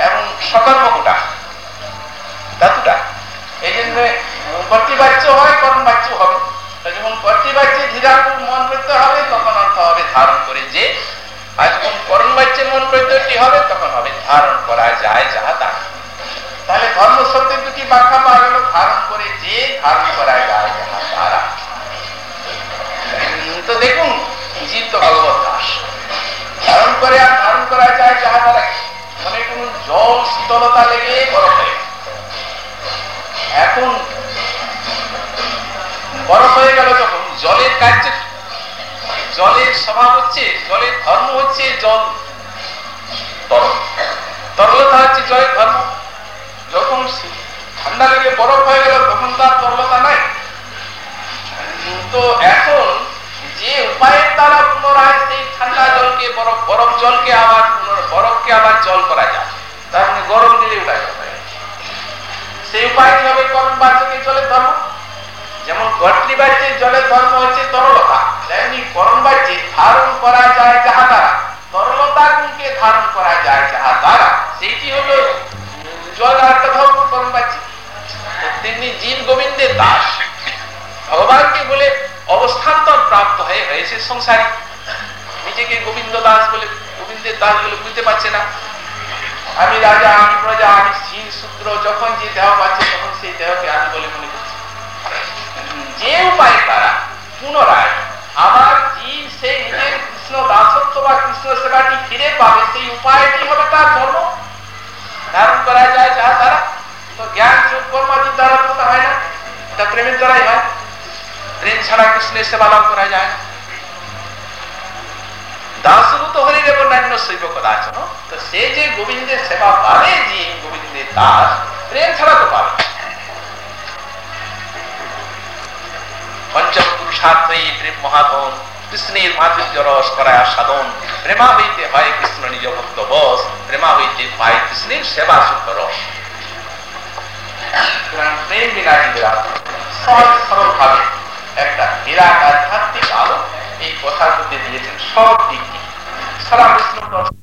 এবং সকর্ম কোটা ধাতুটা এই জন্য প্রতিবাচ্য হয় কর্ম বাচ্য হবে যখন প্রতিবাচ্যে ধীরাপুর মন প্রত্যয় হবে, তখন অর্থ হবে ধারণ করে যে, আর যখন করণ বাচ্যের মন প্রত্যয়টি হবে, তখন হবে ধারণ করা যায় যাহা তা তাহলে ধর্ম শব্দের দুটি ব্যাখ্যা পাওয়া গেল ধারণ করে যে ধারণ করা যায় তারা তো দেখুন জীব তো ভগবত দাস। ধারণ করে আর ধারণ করা যায় যাহা তারা মনে করুন জল শীতলতা লেগে বরফ হয়ে এখন বরফ হয়ে গেল যখন জলের কার্য জলের স্বভাব হচ্ছে, জলের ধর্ম হচ্ছে জল। তরল। তরলতা হচ্ছে জলের ধর্ম। যখন ঠান্ডা লেগে বরফ হয়ে গেল, তখন তার তরলতা নাই। তো এখন যে উপায়ের দ্বারা পুনরায় সেই ঠান্ডা জলকে, বরফ বরফ জলকে আবার বরফকে আবার জল করা যায়, তার মানে গরম দিলে উঠা যাবে সেই উপায় কি হবে করণ বাচ্যকে জলের ধর্ম? যেমন ঘটলি বাচ্যে জলের ধর্ম হচ্ছে তরলতা। তেমনি করণ বাচ্যে ধারণ করা যায় যাহা দ্বারা। তরলতা ধারণ করা যায় যাহা দ্বারা। সেইটি হলো জল একটা ধর্ম করণ বাচ্যে তেমনি জীব গোবিন্দের দাস। ভগবানকে বলে অবস্থান্তর প্রাপ্ত হয়ে হয়েছে সংসারী। নিজেকে গোবিন্দ দাস বলে গোবিন্দের দাস বলে বুঝতে পারছে না। আমি রাজা, আমি প্রজা, আমি সিং শূদ্র, যখন যে দেহ পাচ্ছে, তখন সেই দেহকে আমি বলে মনে করছি। যে উপায় তারা পুনরায় আবার জীব সেই নিজের কৃষ্ণ দাসত্ব বা কৃষ্ণ সেবাটি ফিরে পাবে, সেই উপায়টি হবে তার ধর্ম। ধারণ করা যায় যাহা দ্বারা? তো জ্ঞান যোগ দ্বারা তো হয় না। এটা প্রেমের দ্বারাই হয়। প্রেম ছাড়া কৃষ্ণের সেবা লাভ করা যায় না। দাসভূত হরির নান্য শৈব কদাচন তো সে যে গোবিন্দের সেবা পাবে, যে গোবিন্দের দাস, প্রেম ছাড়া তো পাবে পঞ্চম পুরুষার্থই প্রেম মহাধন কৃষ্ণের মাধুর্য রস করায় সাধন প্রেমা হইতে হয় কৃষ্ণ নিজ ভক্ত বস। প্রেমা হইতে পায় কৃষ্ণের সেবা সুখ রস। একটা বিরাট আধ্যাত্মিক আলো এই কথার মধ্যে দিয়েছেন সব দিক দিয়ে। সারা এই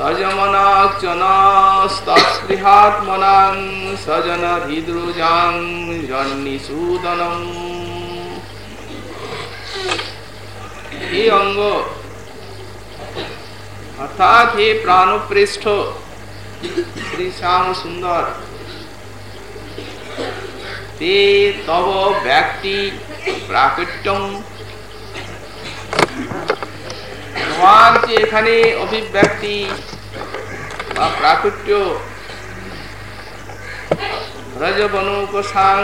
তজমনাক্ষনস্তস্পৃহাত্মনাং সজন হৃদ্রুজাং জন্নিসূদনম এই অঙ্গ অর্থাৎ হে প্রাণপৃষ্ঠ শ্রী শ্যাম সুন্দর তে তব ব্যক্তি তোমার যে এখানে অভিব্যক্তি বা প্রাকৃত্য? রজবনুপসাং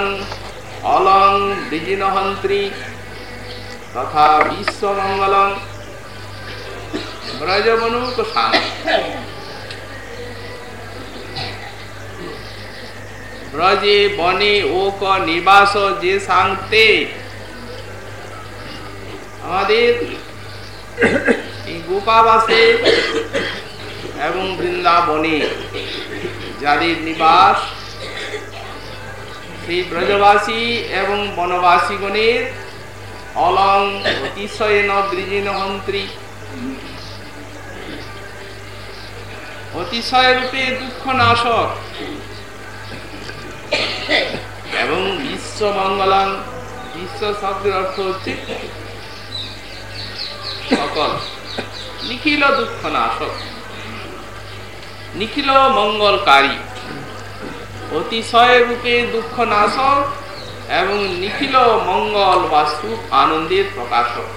অলং দ্বিজিনহন্ত্রী তথা বিশ্বমঙ্গলং ব্রজবনুপসাং ব্রজে বনে ওক নিবাস যে সাংতে। আমাদের এই গোপাবাসে এবং বৃন্দাবনে যাদের নিবাস, সেই ব্রজবাসী এবং বনবাসীগণের অলং অতিশয়ন ব্রিজিন হন্ত্রী অতিশয় রূপে দুঃখ নাশক এবং বিশ্ব মঙ্গলং, বিশ্ব শব্দের অর্থ হচ্ছে সকল। নিখিল দুঃখ নাশক নিখিল মঙ্গলকারী। অতিশয় রূপে দুঃখ নাশক এবং নিখিল মঙ্গল বা সুখ আনন্দের প্রকাশক।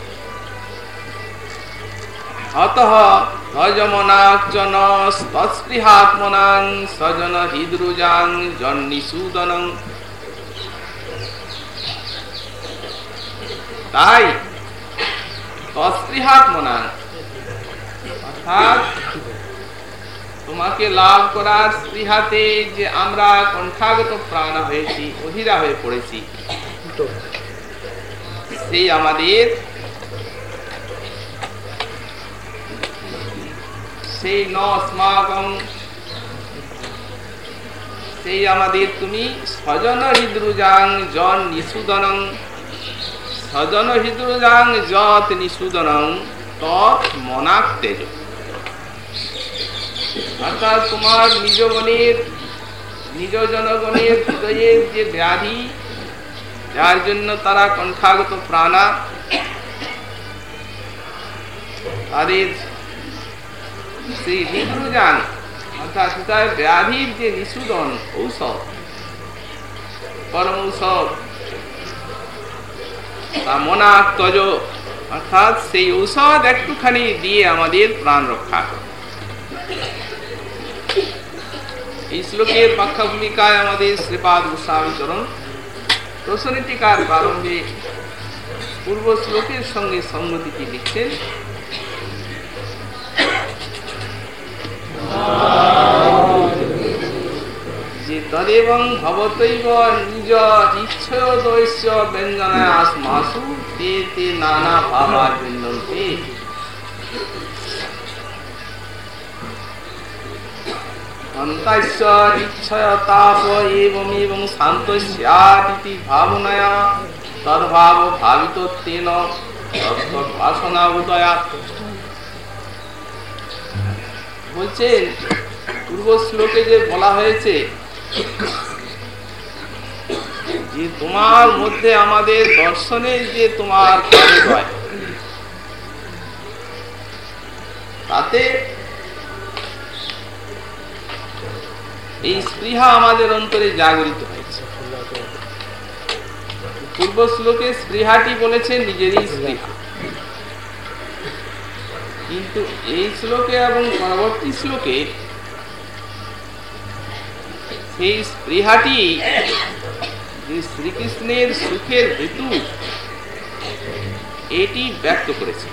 অতঃ তাই তোমাকে লাভ করার স্পৃহাতে যে আমরা কণ্ঠাগত প্রাণ হয়েছি অধীরা হয়ে পড়েছি, সেই আমাদের সেই ন সেই আমাদের তুমি স্বজন হৃদরুজাং জন নিষুদনং স্বজন হৃদরুজাং যত নিষুদনং তৎ মনাক তেজ অর্থাৎ তোমার নিজ গণের, নিজ জনগণের হৃদয়ের যে ব্যাধি, যার জন্য তারা কণ্ঠাগত প্রাণা, তাদের সেই নিদ্রযান অর্থাৎ তার ব্যাধির যে নিষুদন ঔষধ, পরম ঔষধ তা মনা তজ অর্থাৎ সেই ঔষধ একটুখানি দিয়ে আমাদের প্রাণ রক্ষা এই শ্লোকের ব্যাখ্যা ভূমিকায় আমাদের শ্রীপাদ গোস্বামী চরণ প্রশ্নটিকার প্রারম্ভে পূর্ব শ্লোকের সঙ্গে সংগতিটি লিখছেন। যে তদেবং ভবতৈব নিজ তে নানা ভাবা বিন্দন্তে অন্তাস্য ইচ্ছয় তাপ এবমেবং শান্ত স্যাদিতি ভাবনায়া ভাবিত বলছেন পূর্ব শ্লোকে যে বলা হয়েছে যে তোমার মধ্যে আমাদের দর্শনের যে তোমার তাতে এই স্পৃহা আমাদের অন্তরে জাগরিত হয়েছে। পূর্ব শ্লোকে স্পৃহাটি বলেছে নিজেরই স্পৃহা। কিন্তু এই শ্লোকে এবং পরবর্তী শ্লোকে সেই স্পৃহাটি যে শ্রীকৃষ্ণের সুখের ঋতু এটি ব্যক্ত করেছে।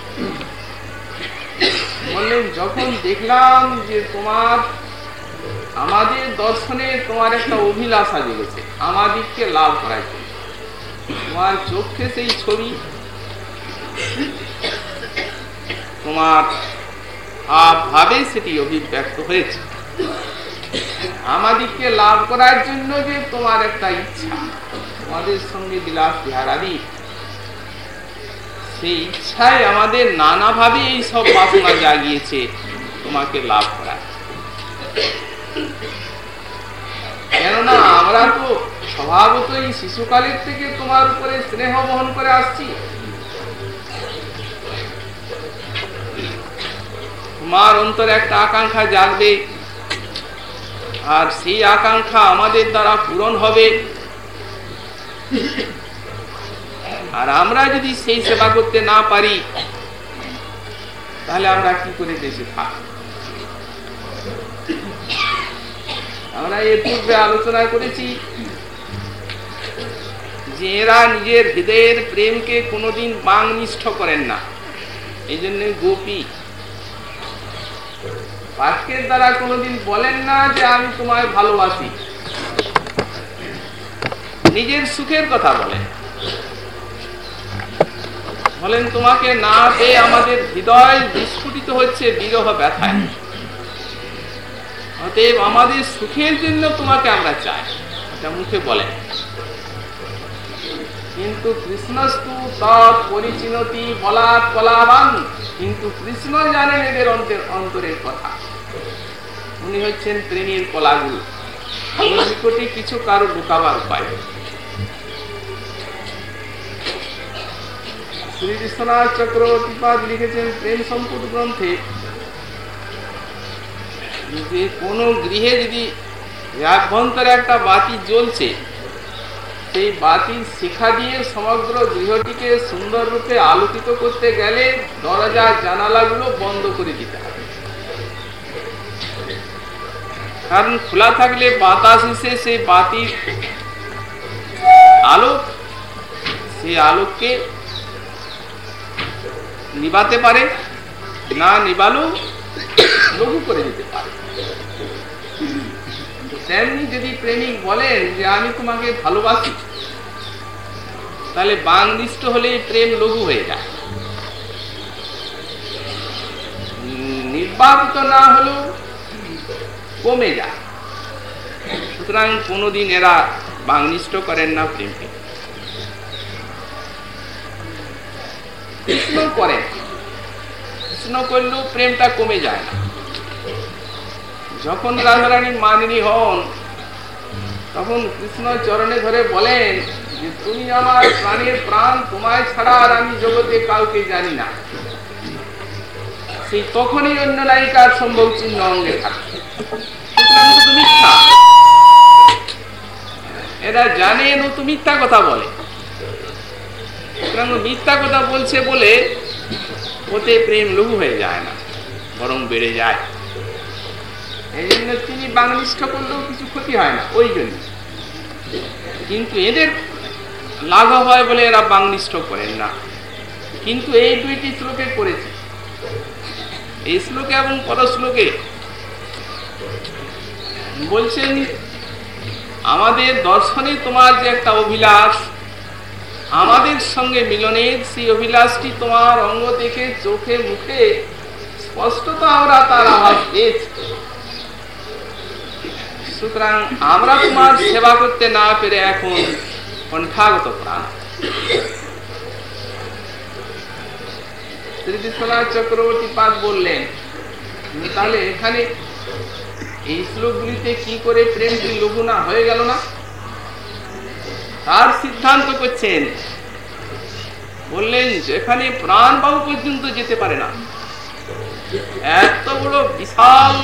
বললেন, যখন দেখলাম যে তোমার, আমাদের দর্শনে তোমার একটা অভিলাষা জেগেছে আমাদিককে লাভ করার তোমার চোখে সেই ছবি, তোমার ভাবে সেটি অভিব্যক্ত হয়েছে। আমাদিককে লাভ করার জন্য যে তোমার একটা ইচ্ছা, তোমাদের সঙ্গে বিলাস বিহারাদি সেই ইচ্ছায় আমাদের নানাভাবে এই সব বাসনা জাগিয়েছে, তোমাকে লাভ করার কেননা আমরা তো স্বভাবত এই শিশুকালের থেকে তোমার উপরে স্নেহ বহন করে আসছি। তোমার অন্তরে একটা আকাঙ্ক্ষা জাগবে আর সেই আকাঙ্ক্ষা আমাদের দ্বারা পূরণ হবে। আর আমরা যদি সেই সেবা করতে না পারি, তাহলে আমরা কি করে বেঁচে থাক আমরা এর পূর্বে আলোচনা করেছি যে এরা নিজের হৃদয়ের প্রেমকে কোনোদিন বাংনিষ্ঠ করেন না। এই জন্য গোপী বাক্যের দ্বারা কোনোদিন বলেন না যে আমি তোমায় ভালোবাসি। নিজের সুখের কথা বলেন। বলেন, তোমাকে না পেয়ে আমাদের হৃদয় বিস্ফুটিত হচ্ছে বিরহ ব্যথায়। অতএব আমাদের সুখের জন্য তোমাকে আমরা চাই। এটা মুখে বলেন। কিন্তু কৃষ্ণস্তু সব পরিচিনতি বলাৎ কলাবান, কিন্তু কৃষ্ণ জানেন এদের অন্তের অন্তরের কথা। উনি হচ্ছেন প্রেমীর কলাগুলো নিকটে কিছু কারও ঢুকাবার উপায় শ্রী বিশ্বনাথ চক্রবর্তী পাদ লিখেছেন প্রেম সম্পদ গ্রন্থে, যে কোনো গৃহে যদি অভ্যন্তরে একটা বাতি জ্বলছে সেই বাতির শিখা দিয়ে সমগ্র গৃহটিকে সুন্দর রূপে আলোকিত করতে গেলে দরজা, জানালাগুলো বন্ধ করে দিতে হবে। কারণ খোলা থাকলে বাতাস এসে সেই বাতির আলোক, সেই আলোককে নিবাতে পারে, না নিবালেও লঘু করে দিতে পারে। তেমনি যদি প্রেমিক বলেন যে আমি তোমাকে ভালোবাসি, তাহলে বাংনিষ্ঠ হলে প্রেম লঘু হয়ে যায়। নির্বাপিত না হলেও কমে যায়। সুতরাং কোনোদিন এরা বাংনিষ্ঠ করেন না প্রেমকে। কৃষ্ণ করেন, কৃষ্ণ করলেও প্রেমটা কমে যায় না। যখন রাধারানী মানিনী হন, তখন কৃষ্ণ চরণে ধরে বলেন যে, তুমি আমার প্রাণের প্রাণ, তোমায় ছাড়া আর আমি জগতে কাউকে জানি না। সেই তখনই অন্য নায়িকার সম্ভব চিহ্ন অঙ্গে মিথ্যা। এরা জানে নতু মিথ্যা কথা বলে। মিথ্যা কথা বলছে বলে ওতে প্রেম লঘু হয়ে যায় না, বরং বেড়ে যায়। এই জন্য তিনি বাংলিষ্ঠ করলেও কিছু ক্ষতি হয় না, ওই জন্য। কিন্তু এদের লাঘব হয় বলে এরা বাংলিষ্ঠ করেন না। কিন্তু এই দুইটি শ্লোকে করেছে। এই শ্লোকে এবং পর শ্লোকে বলছেন, আমাদের দর্শনে তোমার যে একটা অভিলাষ, আমাদের সঙ্গে মিলনের সেই অভিলাষটি তোমার অঙ্গ দেখে চোখে মুখে স্পষ্টত আমরা তার আভাস পেয়েছি। সুতরাং আমরা তোমার সেবা করতে না পেরে এখন কণ্ঠাগত প্রাণ। চক্রবর্তী পাক বললেন তাহলে এখানে এই শ্লোকগুলিতে কি করে প্রেম কি লঘু না হয়ে গেল না? তার সিদ্ধান্ত করছেন, বললেন, যেখানে প্রাণ বাহু পর্যন্ত যেতে পারে না। এত বড় বিশাল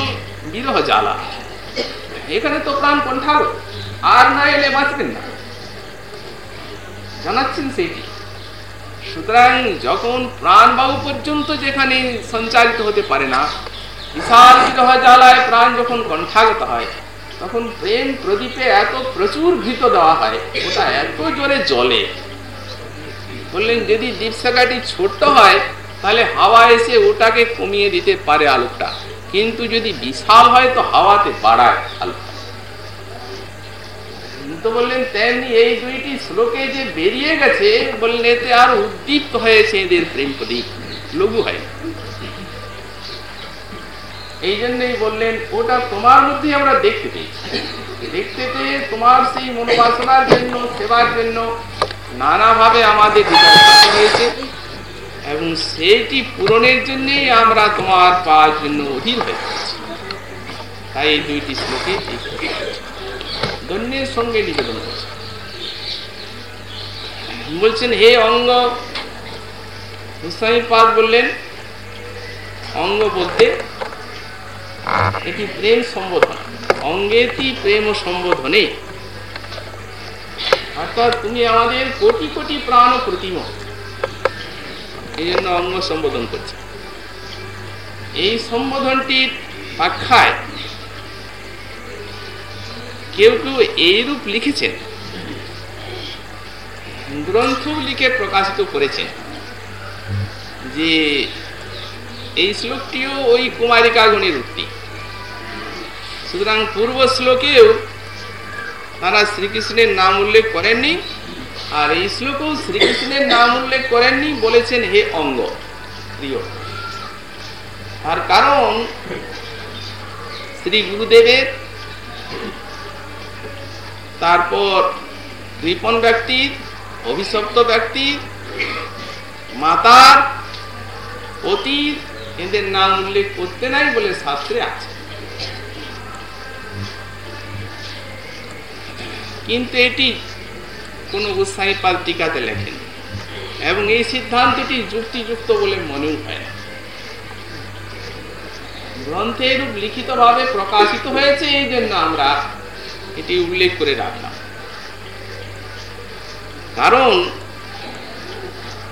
বিরহ জ্বালা। এখানে তো প্রাণ কণ্ঠাগত আর না এলে বাঁচবেন না। জানাচ্ছেন সেইটি সুতরাং যখন প্রাণবাহু পর্যন্ত যেখানে সঞ্চারিত হতে পারে না, বিশাল বিরহ জ্বালায় প্রাণ যখন কণ্ঠাগত হয়, তখন প্রেম প্রদীপে এত প্রচুর ঘৃত দেওয়া হয়, ওটা এত জোরে জলে বললেন, যদি দীপশাখাটি ছোট্ট হয়, তাহলে হাওয়া এসে ওটাকে কমিয়ে দিতে পারে আলোকটা। কিন্তু যদি বিশাল হয় তো হাওয়াতে বাড়ায় তো বললেন, তেমনি এই দুইটি শ্লোকে যে বেরিয়ে গেছে, বললেন, এতে আর উদ্দীপ্ত হয়েছে এদের প্রেম প্রদীপ। লঘু হয় এই জন্যই বললেন, ওটা তোমার মধ্যে আমরা দেখতে পেয়েছি। দেখতে পেয়ে তোমার সেই মনোবাসনার জন্য, সেবার জন্য নানাভাবে আমাদের হয়েছে। এবং সেইটি পূরণের জন্যই আমরা তোমার পাওয়ার জন্য অধীর হয়ে তাই এই দুইটি শ্লোকে ধন্যের সঙ্গে নিবেদন করছে। বলছেন, হে অঙ্গ, গোস্বামী পাদ বললেন, অঙ্গ বলতে এটি প্রেম সম্বোধন। অঙ্গেতি প্রেম সম্বোধনে। অর্থাৎ তুমি আমাদের কোটি কোটি প্রাণ প্রতিম এই জন্য অঙ্গ সম্বোধন করছে। এই সম্বোধনটির ব্যাখ্যায় কেউ কেউ এইরূপ লিখেছেন গ্রন্থ লিখে প্রকাশিত করেছেন, যে এই শ্লোকটিও ওই কুমারিকা কুমারিকাগণের উক্তি সুতরাং পূর্ব শ্লোকেও তারা শ্রীকৃষ্ণের নাম উল্লেখ করেননি আর এই শ্লোকেও শ্রীকৃষ্ণের নাম উল্লেখ করেননি, বলেছেন হে অঙ্গ। প্রিয়। আর কারণ, শ্রী গুরুদেবের, তারপর কৃপন ব্যক্তির, অভিশপ্ত ব্যক্তির, মাতার অতীত এদের নাম উল্লেখ করতে নাই বলে শাস্ত্রে আছে। কিন্তু এটি কোন গোস্বাই পাল টিকাতে লেখেন। এবং এই সিদ্ধান্তটি যুক্তিযুক্ত বলে মনেও হয় না। গ্রন্থে রূপ লিখিত ভাবে প্রকাশিত হয়েছে, এই জন্য আমরা এটি উল্লেখ করে রাখলাম। কারণ,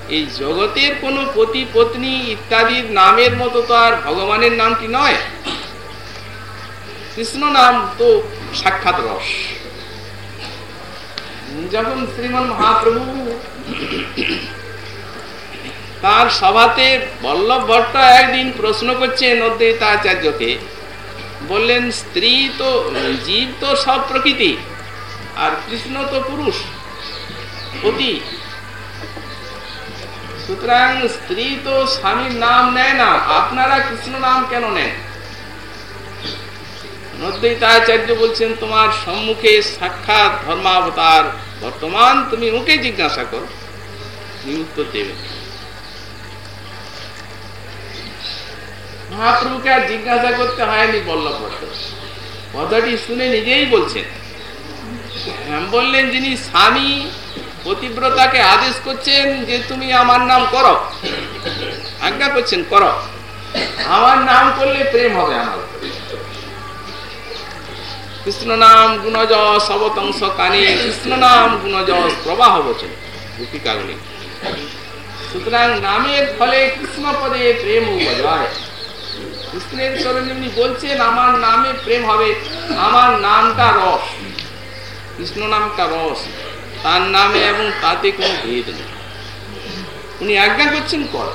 এই জগতের কোন পতি, পত্নী ইত্যাদির নামের মতো তো আর ভগবানের নামটি নয়। কৃষ্ণ নাম তো সাক্ষাৎ রস। যখন শ্রীমন মহাপ্রভু তার সভাতে বল্লভ ভট্ট একদিন প্রশ্ন করছেন অদ্বৈতাচার্যকে, বললেন, স্ত্রী তো, জীব তো সব প্রকৃতি, আর কৃষ্ণ তো পুরুষ অতি সুতরাং স্ত্রী তো স্বামীর নাম নেয় না, আপনারা কৃষ্ণ নাম কেন নেন? নদ্বৈতাচার্য বলছেন, তোমার সম্মুখে সাক্ষাৎ ধর্মাবতার বর্তমান, তুমি ওকে জিজ্ঞাসা করো। উত্তর দেবে মহাপ্রভুকে আর জিজ্ঞাসা করতে হয়নি কথাটি শুনে নিজেই বলছেন বললেন যিনি স্বামী, পতিব্রতাকে আদেশ করছেন যে তুমি আমার নাম করো। আজ্ঞা করছেন, করো। আমার নাম করলে প্রেম হবে আমার কৃষ্ণ নাম গুণযশ অবতংশ কানে কৃষ্ণ নাম গুণযশ প্রবাহ বচন। গোপিকাগুলি সুতরাং নামের ফলে কৃষ্ণ পদে প্রেম উপজয় কৃষ্ণের চরণ উনি বলছেন, আমার নামে প্রেম হবে, আমার নামটা রস। কৃষ্ণ নামটা রস, তার নামে এবং তাতে কোনো ভেদ নেই। উনি আজ্ঞা করছেন কর।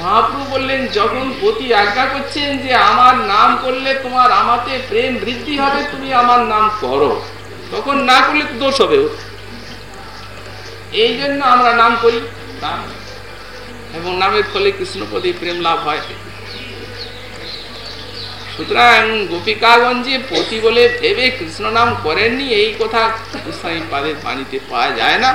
মহাপ্রভু বললেন, যখন পতি আজ্ঞা করছেন যে আমার নাম করলে তোমার আমাতে প্রেম বৃদ্ধি হবে, তুমি আমার নাম করো। তখন না করলে তো দোষ হবে এই জন্য আমরা নাম করি এবং নামের ফলে কৃষ্ণপদে প্রেম লাভ হয়। সুতরাং গোপিকাগঞ্জে পতি বলে ভেবে কৃষ্ণ নাম করেননি, এই কথা পাদের বাণীতে পাওয়া যায় না।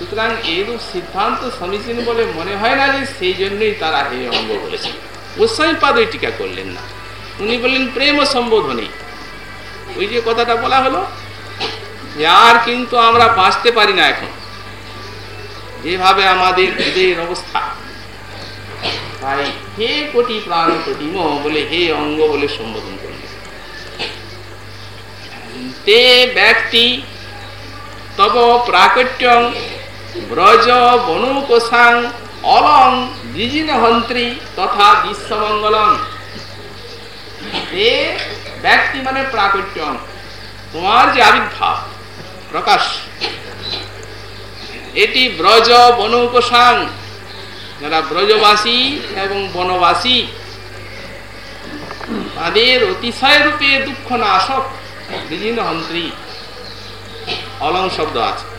সুতরাং এইরূপ সিদ্ধান্ত সমীচীন বলে মনে হয় না যে সেই জন্যই তারা হে অঙ্গ বলেছে গোস্বামী পাদ ওই টিকা করলেন না। উনি বললেন, প্রেম সম্বোধনী। ওই যে কথাটা বলা হলো যে আর কিন্তু আমরা বাঁচতে পারি না এখন। যেভাবে আমাদের হৃদয়ের অবস্থা, তাই হে কোটি প্রাণ প্রতিম বলে হে অঙ্গ বলে সম্বোধন করলেন। ব্যক্তি তব প্রাকট্যং ব্রজ বনুকোষাং অলং দ্বিজিনহন্ত্রী তথা বিশ্বমঙ্গলং এ ব্যক্তি মানে প্রাকট্যং তোমার যে আবির্ভাব, প্রকাশ। এটি ব্রজ বনৌকসাং যারা ব্রজবাসী এবং বনবাসী। তাদের অতিশয় রূপে দুঃখ নাশক বিভিন্ন হন্ত্রী অলং শব্দ আছে।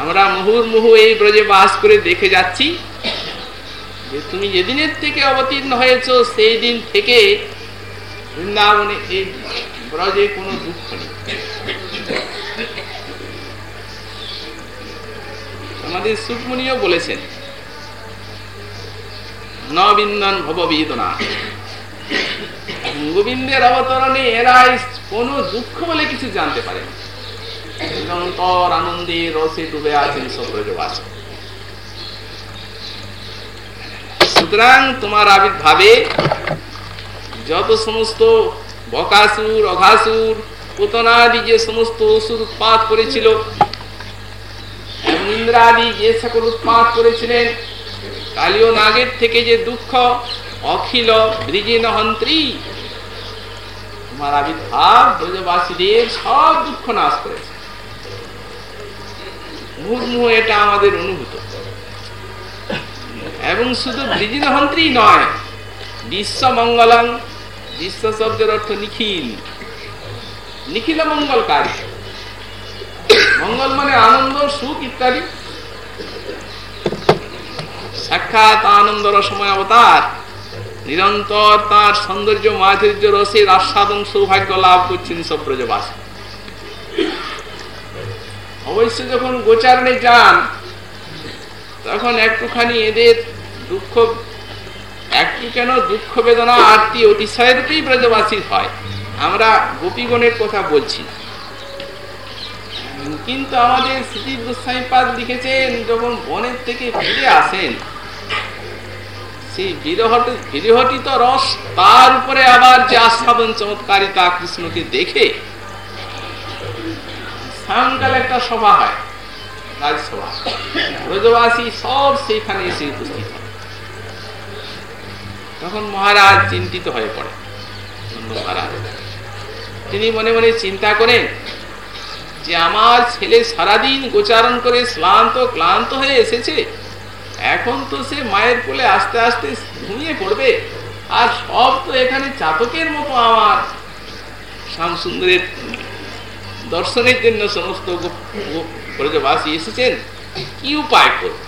আমরা মুহুর্মুহু এই ব্রজে বাস করে দেখে যাচ্ছি যে তুমি যেদিনের থেকে অবতীর্ণ হয়েছ, সেই দিন থেকে বৃন্দাবনে এই ব্রজে কোনো দুঃখ নেই। আমাদের সুকমণিও বলেছেন নবিন্দন ভববেদনা গোবিন্দের অবতরণে এরা কোনো দুঃখ বলে কিছু জানতে পারে নিরন্তর আনন্দে রসে ডুবে আছেন সব ব্রজবাসী সুতরাং তোমার আবির্ভাবে যত সমস্ত বকাসুর, অঘাসুর, পুতনাদি যে সমস্ত করেছিল ইন্দ্রাদি যে সকল উৎপাদ করেছিলেন, কালীয় নাগের থেকে যে দুঃখ, অখিল ব্রিজিনহন্ত্রী তোমার আবির্ভাব ব্রজবাসীদের সব দুঃখ নাশ করেছে। মুহুর্মুহ এটা আমাদের অনুভূত। এবং শুধু ব্রিজিনহন্ত্রী নয় বিশ্ব মঙ্গলং বিশ্ব শব্দের অর্থ নিখিল। নিখিল মঙ্গলকারী মঙ্গল মানে আনন্দ, সুখ ইত্যাদি। সাক্ষাৎ আনন্দ রসময় অবতার। নিরন্তর তার সৌন্দর্য, মাধুর্য, রসের আস্বাদন, সৌভাগ্য লাভ করছেন সব ব্রজবাসী অবশ্য যখন গোচারণে যান, তখন একটুখানি এদের দুঃখ একটু কেন দুঃখ বেদনা আরতি অতিশয়েরূপেই ব্রজবাসীর হয়। আমরা গোপীগণের কথা বলছি। কিন্তু আমাদের স্মৃতি গোস্বাইপাদ লিখেছেন, যখন বনের থেকে ফিরে আসেন, সেই বিরহটি, বিরহটিত রস তার উপরে আবার যে আস্বাদন চমৎকারিতা কৃষ্ণকে দেখে সায়ংকাল একটা সভা হয়। রাজসভা ব্রজবাসী সব এসে উপস্থিত তখন মহারাজ চিন্তিত হয়ে পড়ে। মহারাজ। তিনি মনে মনে চিন্তা করেন যে আমার ছেলে সারাদিন গোচারণ করে শ্লান্ত, ক্লান্ত হয়ে এসেছে। এখন তো সে মায়ের কোলে আস্তে আস্তে ঘুমিয়ে পড়বে। আর সব তো এখানে চাতকের মতো আমার। শ্যাম সুন্দরের দর্শনের জন্য সমস্ত ব্রজবাসী এসেছেন, কি উপায় করব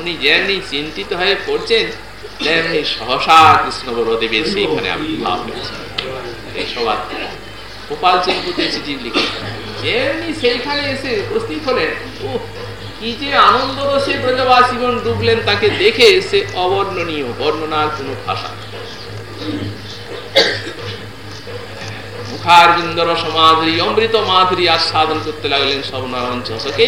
উনি যেমনি চিন্তিত হয়ে পড়ছেন, তেমনি সহসা কৃষ্ণ বলদেবের সেইখানে আবির্ভাব হয়েছে এই সবার গোপাল যেমনি সেইখানে এসে উপস্থিত হলেন ও কি যে আনন্দ রসে ব্রজবাসীগণ ডুবলেন তাকে দেখে সে অবর্ণনীয়, বর্ণনার কোন ভাষা মুখারবিন্দর সমাধুরী অমৃত মাধুরী আস্বাদন করতে লাগলেন সবনারায়ণ চষকে।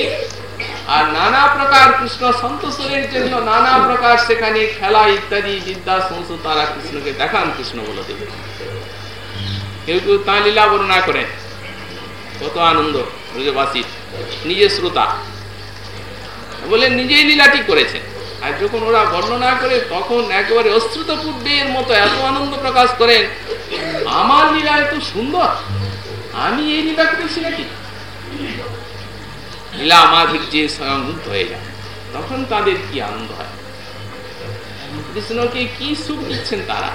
আর নানা প্রকার কৃষ্ণ সন্তোষের জন্য নানা প্রকার সেখানে খেলা ইত্যাদি, বিদ্যা সংস তারা কৃষ্ণকে দেখান, কৃষ্ণ বলে কেউ কেউ লীলা বর্ণনা করেন। কত আনন্দ, ব্রজবাসী, নিজের শ্রোতা। বলে নিজেই লীলাটি করেছেন। আর যখন ওরা বর্ণনা করে, তখন একেবারে অশ্রুত পূর্বের মতো এত আনন্দ প্রকাশ করেন আমার লীলা এত সুন্দর? আমি এই লীলা করেছি নাকি? লীলা মাধুর্যে স্বয়ং মুগ্ধ হয়ে যায়, তখন তাদের কি আনন্দ হয়? কৃষ্ণকে কি সুখ দিচ্ছেন তারা?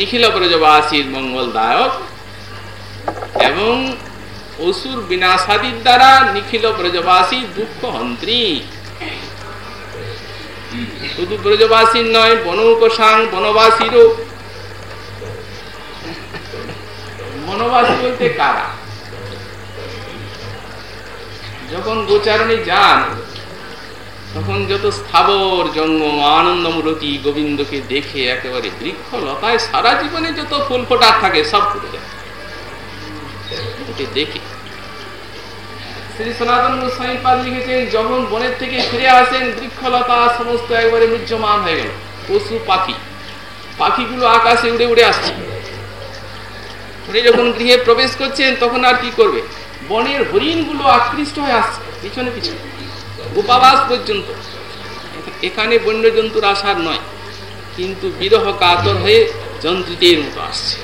নিখিল ব্রজবাসীর মঙ্গলদায়ক এবং অসুর বিনাশাদির দ্বারা নিখিল ব্রজবাসী দুঃখ হন্ত্রী শুধু ব্রজবাসীর নয় বনৌকসাং বনবাসীরও। বনবাসী বলতে কারা? যখন গোচারণে যান, তখন যত স্থাবর জঙ্গম আনন্দমূরতি গোবিন্দকে দেখে একেবারে বৃক্ষ লতায় সারা জীবনে যত ফুল ফোটার থাকে, সব ফুটে যায়। দেখে শ্রী সনাতন গোস্বামী পাদ লিখেছেন, যখন বনের থেকে ফিরে আসেন, বৃক্ষলতা সমস্ত একবারে মুহ্যমান হয়ে গেল। পশু, পাখি। পাখিগুলো আকাশে উড়ে উড়ে আসছে। উনি যখন গৃহে প্রবেশ করছেন, তখন আর কি করবে? বনের হরিণগুলো আকৃষ্ট হয়ে আসছে, পিছনে পিছনে। উপাবাস পর্যন্ত। এখানে বন্যজন্তুর আসার নয়, কিন্তু বিরহ কাতর হয়ে যন্ত্রিতের মতো আসছে।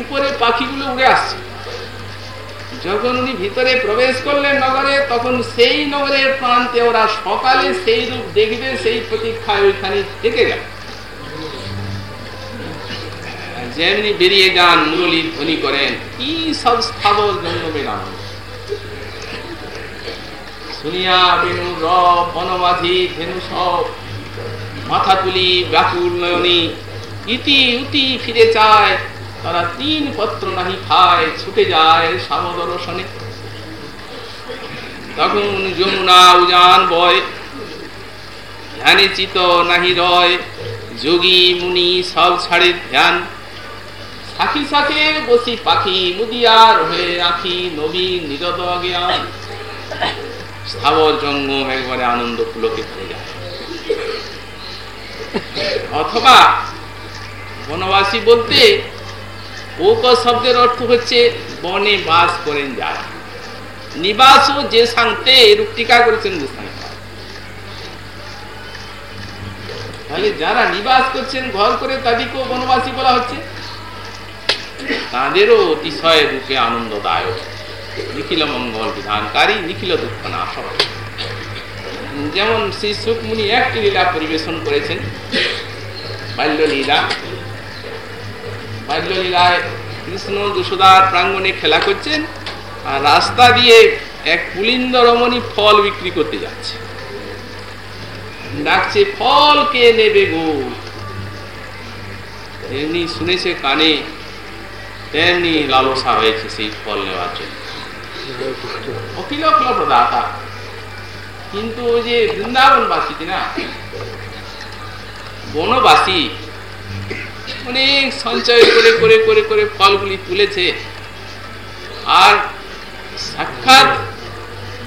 উপরে পাখিগুলো উড়ে আসছে। যখন উনি ভিতরে প্রবেশ করলেন নগরে, তখন সেই নগরের প্রান্তে ওরা সকালে সেই রূপ দেখবে, সেই প্রতীক্ষায় ওইখানে থেকে গেল। যেমনি বেরিয়ে যান মুরলী ধ্বনি করেন, কি সব স্থাবর জন্মের আনন্দ শুনিয়া বেনু রব বনমাঝি ধেনু সব মাথা তুলি ব্যাকুল নয়নী, ইতি উতি ফিরে চায়। তারা তিন পত্র নাহি খায়, ছুটে যায় সামদর্শনে। তখন যমুনা উজান বয়, ধ্যানে চিত নাহি রয়, যোগী মুনি সব ছাড়ে ধ্যান। সাখি সাথে বসি পাখি মুদিয়ার হয়ে আখি নবী নিরদ জ্ঞান। স্থাবর জঙ্গম একবারে আনন্দ পুলকে যায়। অথবা বনবাসী বলতে ওক শব্দের অর্থ হচ্ছে বনে বাস করেন যারা। নিবাস ও যে শান্তে এরূপ টিকা করেছেন তাহলে যারা নিবাস করছেন, ঘর করে তাদেরকেও বনবাসী বলা হচ্ছে। তাদেরও অতিশয় রূপে আনন্দদায়ক। নিখিল মঙ্গল বিধানকারী, নিখিল দুঃখ না যেমন শ্রী সুকমুনি একটি লীলা পরিবেশন করেছেন, বাল্যলীলা। বাল্যলীলায় কৃষ্ণ যশোদার প্রাঙ্গণে খেলা করছেন আর রাস্তা দিয়ে এক পুলিন্দ রমণী ফল বিক্রি করতে যাচ্ছে। ডাকছে, ফল কে নেবে গো? এমনি শুনেছে কানে, তেমনি লালসা হয়েছে সেই ফল নেওয়ার জন্য। অখিল প্রদাতা, কিন্তু ওই যে বৃন্দাবনবাসী না? বনবাসী অনেক সঞ্চয় করে করে করে করে ফলগুলি তুলেছে। আর সাক্ষাৎ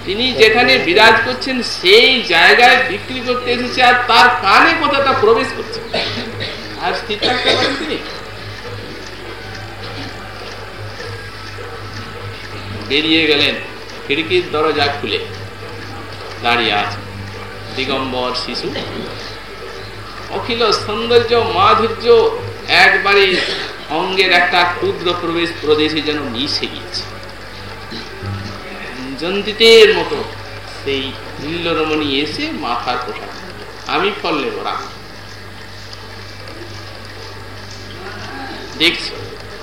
তিনি যেখানে বিরাজ করছেন, সেই জায়গায় বিক্রি করতে এসেছে আর তার কানে কথাটা প্রবেশ করছে। আর স্থির থাকতে পারেন তিনি। বেরিয়ে গেলেন, খিড়কির দরজা খুলে। দাঁড়িয়ে আছে দিগম্বর শিশু। অখিল সৌন্দর্য, মাধুর্য একবারে অঙ্গের একটা ক্ষুদ্র প্রবেশ প্রদেশে যেন মিশে গিয়েছে। জন্তিতের মতো সেই নীলরমণী এসে মাথার পোশাক আমি ফল নেব রাখ দেখছি,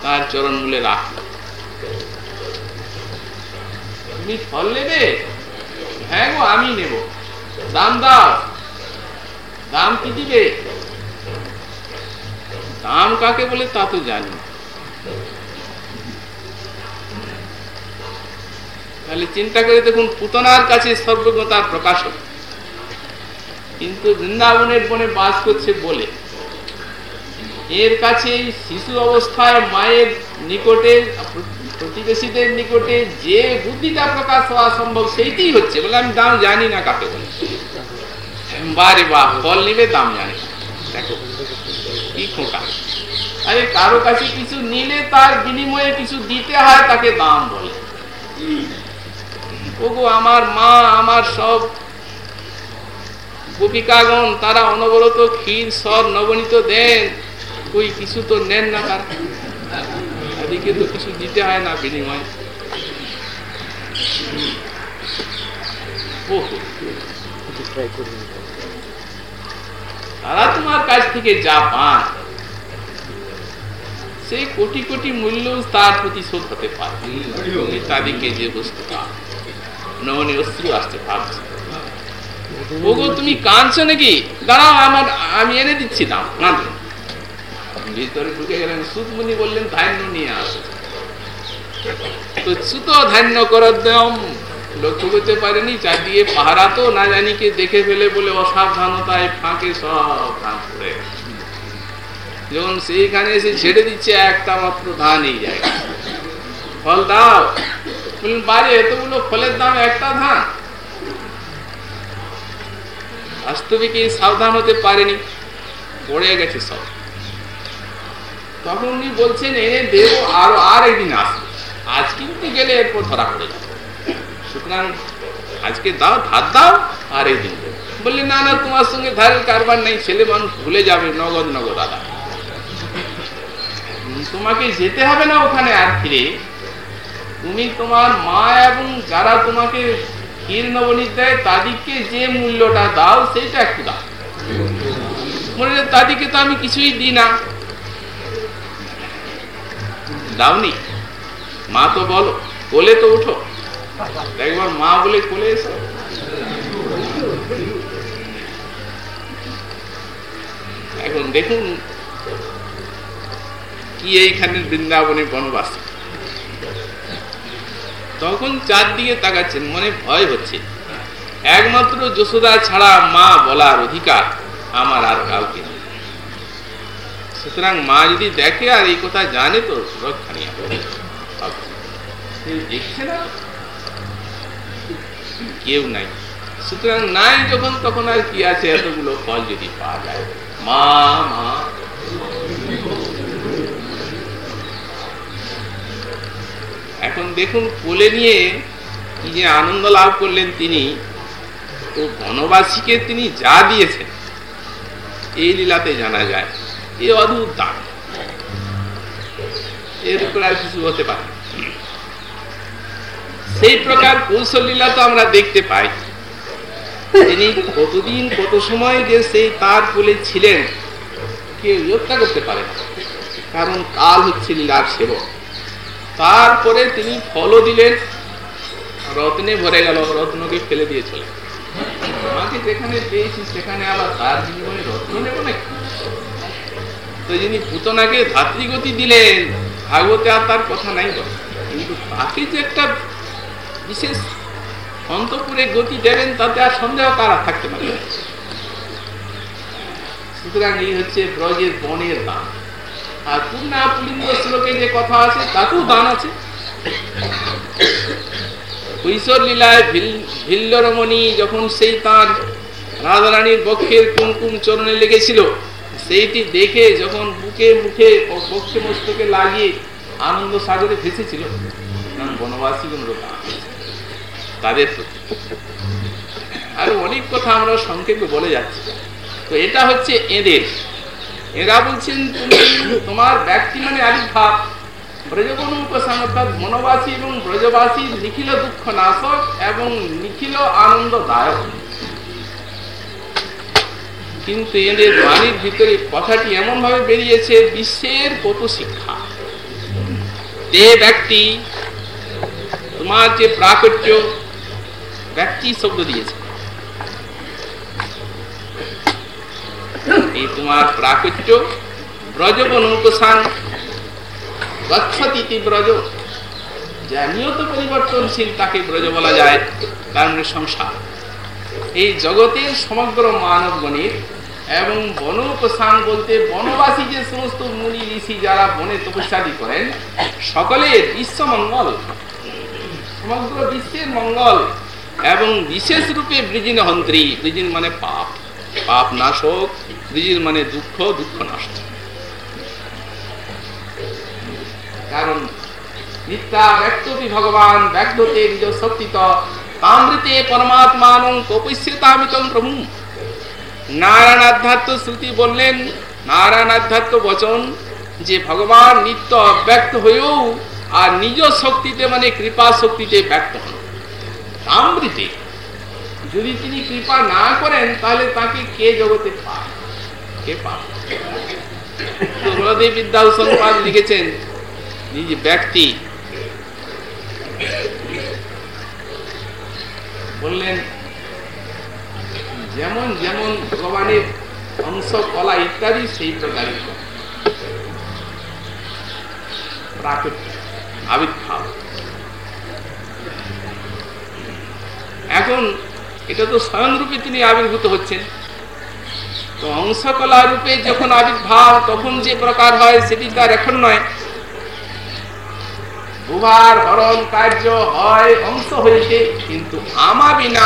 তার চরণ মূলে রাখ। তুমি ফল নেবে? হ্যাঁ গো, আমি নেব। দাম দাও। দাম কি দিবে? দাম কাকে বলে তা তো জানি তাহলে চিন্তা করে দেখুন, পুতনার কাছে সর্বজ্ঞতার প্রকাশক কিন্তু বৃন্দাবনের বনে বাস করছে বলে। এর কাছে শিশু অবস্থায় মায়ের নিকটে, প্রতিবেশীদের নিকটে যে বুদ্ধিটা প্রকাশ হওয়া সম্ভব, সেইটাই হচ্ছে বলে আমি দাম জানি না কাকে বলে। বারে বাহ ফল নিবে, দাম জানি। দেখো। আরে কারও কাছে কিছু নিলে তার বিনিময়ে কিছু দিতে হয়, তাকে দাম বলে। আমার মা, আমার সব গোপিকাগণ, তারা অনবরত ক্ষীর সর নবনীত দেন। ওই কিছু তো নেন না তার। এদিকে তো কিছু দিতে হয় না বিনিময়। তারা তোমার কাছ থেকে যা পান, সেই কোটি কোটি মূল্য তার প্রতিশোধ হতে পারে। তাদেরকে যে বস্তু নবনী অস্ত্র আসতে ভাবছে ওগো, তুমি কাঁদছো নাকি? দাঁড়াও, আমার, আমি এনে দিচ্ছি দাম ভিতরে ঢুকে গেলেন সুদমুনি বললেন, ধান্য নিয়ে আসো। তো সুত ধান্য করার লক্ষ্য করতে পারেনি, চারদিকে পাহারা তো, না জানি কে দেখে ফেলে বলে অসাবধানতায় ফাঁকে সব ধান পড়ে যখন সেইখানে এসে ছেড়ে দিচ্ছে, একটা মাত্র ধান এই জায়গায়। ফল দাও। বললেন বাড়ি এতগুলো ফলের দাম, একটা ধান। বাস্তবিক সাবধান হতে পারেনি, পড়ে গেছে সব। তখন উনি বলছেন, এনে দেব আরও, আর একদিন আসবে। আজ কিন্তু গেলে এরপর ধরা পড়ে যাবে। আজকে দাও ধার দাও আর একদিন দেবো বললি না না তোমার সঙ্গে ধারের কারবার নেই ছেলে মানুষ ভুলে যাবে নগদ নগদ আদা তোমাকে যেতে হবে না ওখানে আর ফিরে তুমি তোমার মা এবং যারা তোমাকে তাদেরকে যে মূল্যটা দাও সেইটা একটু দাও তাদেরকে তো আমি কিছুই দিই না দাওনি মা তো বলো কোলে তো উঠো একবার মা বলে কোলে এসো। এখন দেখুন কি এইখানে বৃন্দাবনে বনবাস। তখন চারদিকে তাকাচ্ছেন, মনে ভয় হচ্ছে। একমাত্র যশোদা ছাড়া মা বলার অধিকার আমার আর কাউকে সুতরাং মা যদি দেখে আর এই কথা জানে তো রক্ষানি দেখছে না? কেউ নাই। সুতরাং নাই যখন, তখন আর কি আছে? এতগুলো ফল যদি পাওয়া যায়। মা মা। এখন দেখুন, কোলে নিয়ে কি যে আনন্দ লাভ করলেন তিনি। তো বনবাসীকে তিনি যা দিয়েছেন, এই লীলাতে জানা যায়, এ অদ্ভুত দান এর উপর আর কিছু হতে পারে সেই প্রকার কৌশল লীলা তো আমরা দেখতে পাই। তিনি কতদিন, কত সময় যে সেই তার কোলে ছিলেন কেউ হত্যা করতে পারে কারণ কাল হচ্ছে লীলার সেবক। তারপরে তিনি ফলও দিলেন, রত্নে ভরে গেল, রত্নকে ফেলে দিয়ে চলে আমাকে যেখানে পেয়েছি, সেখানে আবার তার বিনিময়ে রত্ন নেব নাকি? তো যিনি পুতনাকে ধাত্রীগতি দিলেন, ভাগবতে আর তার কথা নাই কিন্তু তাকে যে একটা বিশেষ অন্তপুরে গতি দেবেন, তাতে আর সন্দেহ কারা থাকতে পারে সুতরাং এই হচ্ছে ব্রজের বনের দান। আর পূর্ণা পুলিন্দ শ্লোকে যে কথা আছে, তাতেও দান আছে। কৈশোর লীলায় ভিল্লরমণি যখন সেই তার রাধারানীর বক্ষের কুমকুম চরণে লেগেছিল, সেইটি দেখে যখন বুকে মুখে বক্ষে মস্তকে লাগিয়ে আনন্দ সাগরে ভেসেছিল বনবাসী তাদের প্রতি। আর অনেক কথা আমরা সংক্ষেপে বলে যাচ্ছি। তো এটা হচ্ছে এদের। এরা বলছেন, তুমি তোমার ব্যক্তি মানে আবির্ভাব। ব্রজবন উপসান বনবাসী এবং ব্রজবাসী নিখিল দুঃখ নাশক এবং নিখিল আনন্দদায়ক। কিন্তু এদের বাণীর ভিতরে কথাটি এমন ভাবে বেরিয়েছে, বিশ্বের কত শিক্ষা। যে ব্যক্তি তোমার যে প্রাকট্য ব্যক্তি শব্দ দিয়েছে। এই তোমার প্রাকট্য ব্রজবনৌকসান গচ্ছতি ব্রজ, যা নিয়ত পরিবর্তনশীল তাকে ব্রজ বলা যায়, তার মানে সংসার। এই জগতের সমগ্র মানবগণের এবং বনোপসান বলতে বনবাসী যে সমস্ত মুনি ঋষি যারা বনে তপস্যাদি করেন সকলের বিশ্ব মঙ্গল। সমগ্র বিশ্বের মঙ্গল এবং বিশেষ রূপে ব্রিজিন হন্ত্রী। ব্রিজিন মানে পাপ। পাপ নাশক ব্রিজিন মানে দুঃখ দুঃখ নাশক কারণ ভগবান ব্যক্ততে নিজ তামৃতে প্রভু। নারায়ণ আধ্যাত্ম শ্রুতি বললেন, নারায়ণ আধ্যাত্ম বচন, যে ভগবান নিত্য অব্যক্ত হয়েও আর নিজ শক্তিতে মানে কৃপা শক্তিতে ব্যক্ত হন। তামৃতে যদি তিনি কৃপা না করেন, তাহলে তাকে কে জগতে লিখেছেন, নিজ ব্যক্তি। বললেন, যেমন যেমন ভগবানের অংশ, কলা ইত্যাদি, সেই প্রকারের আবির্ভাব। এখন এটা তো স্বয়ংরূপে তিনি আবির্ভূত হচ্ছেন। তো অংশকলা রূপে যখন আবির্ভাব, তখন যে প্রকার হয় সেটি তার এখন নয়। ভুবার হরণ কার্য হয় অংশ হয়েছে, কিন্তু আমা বিনা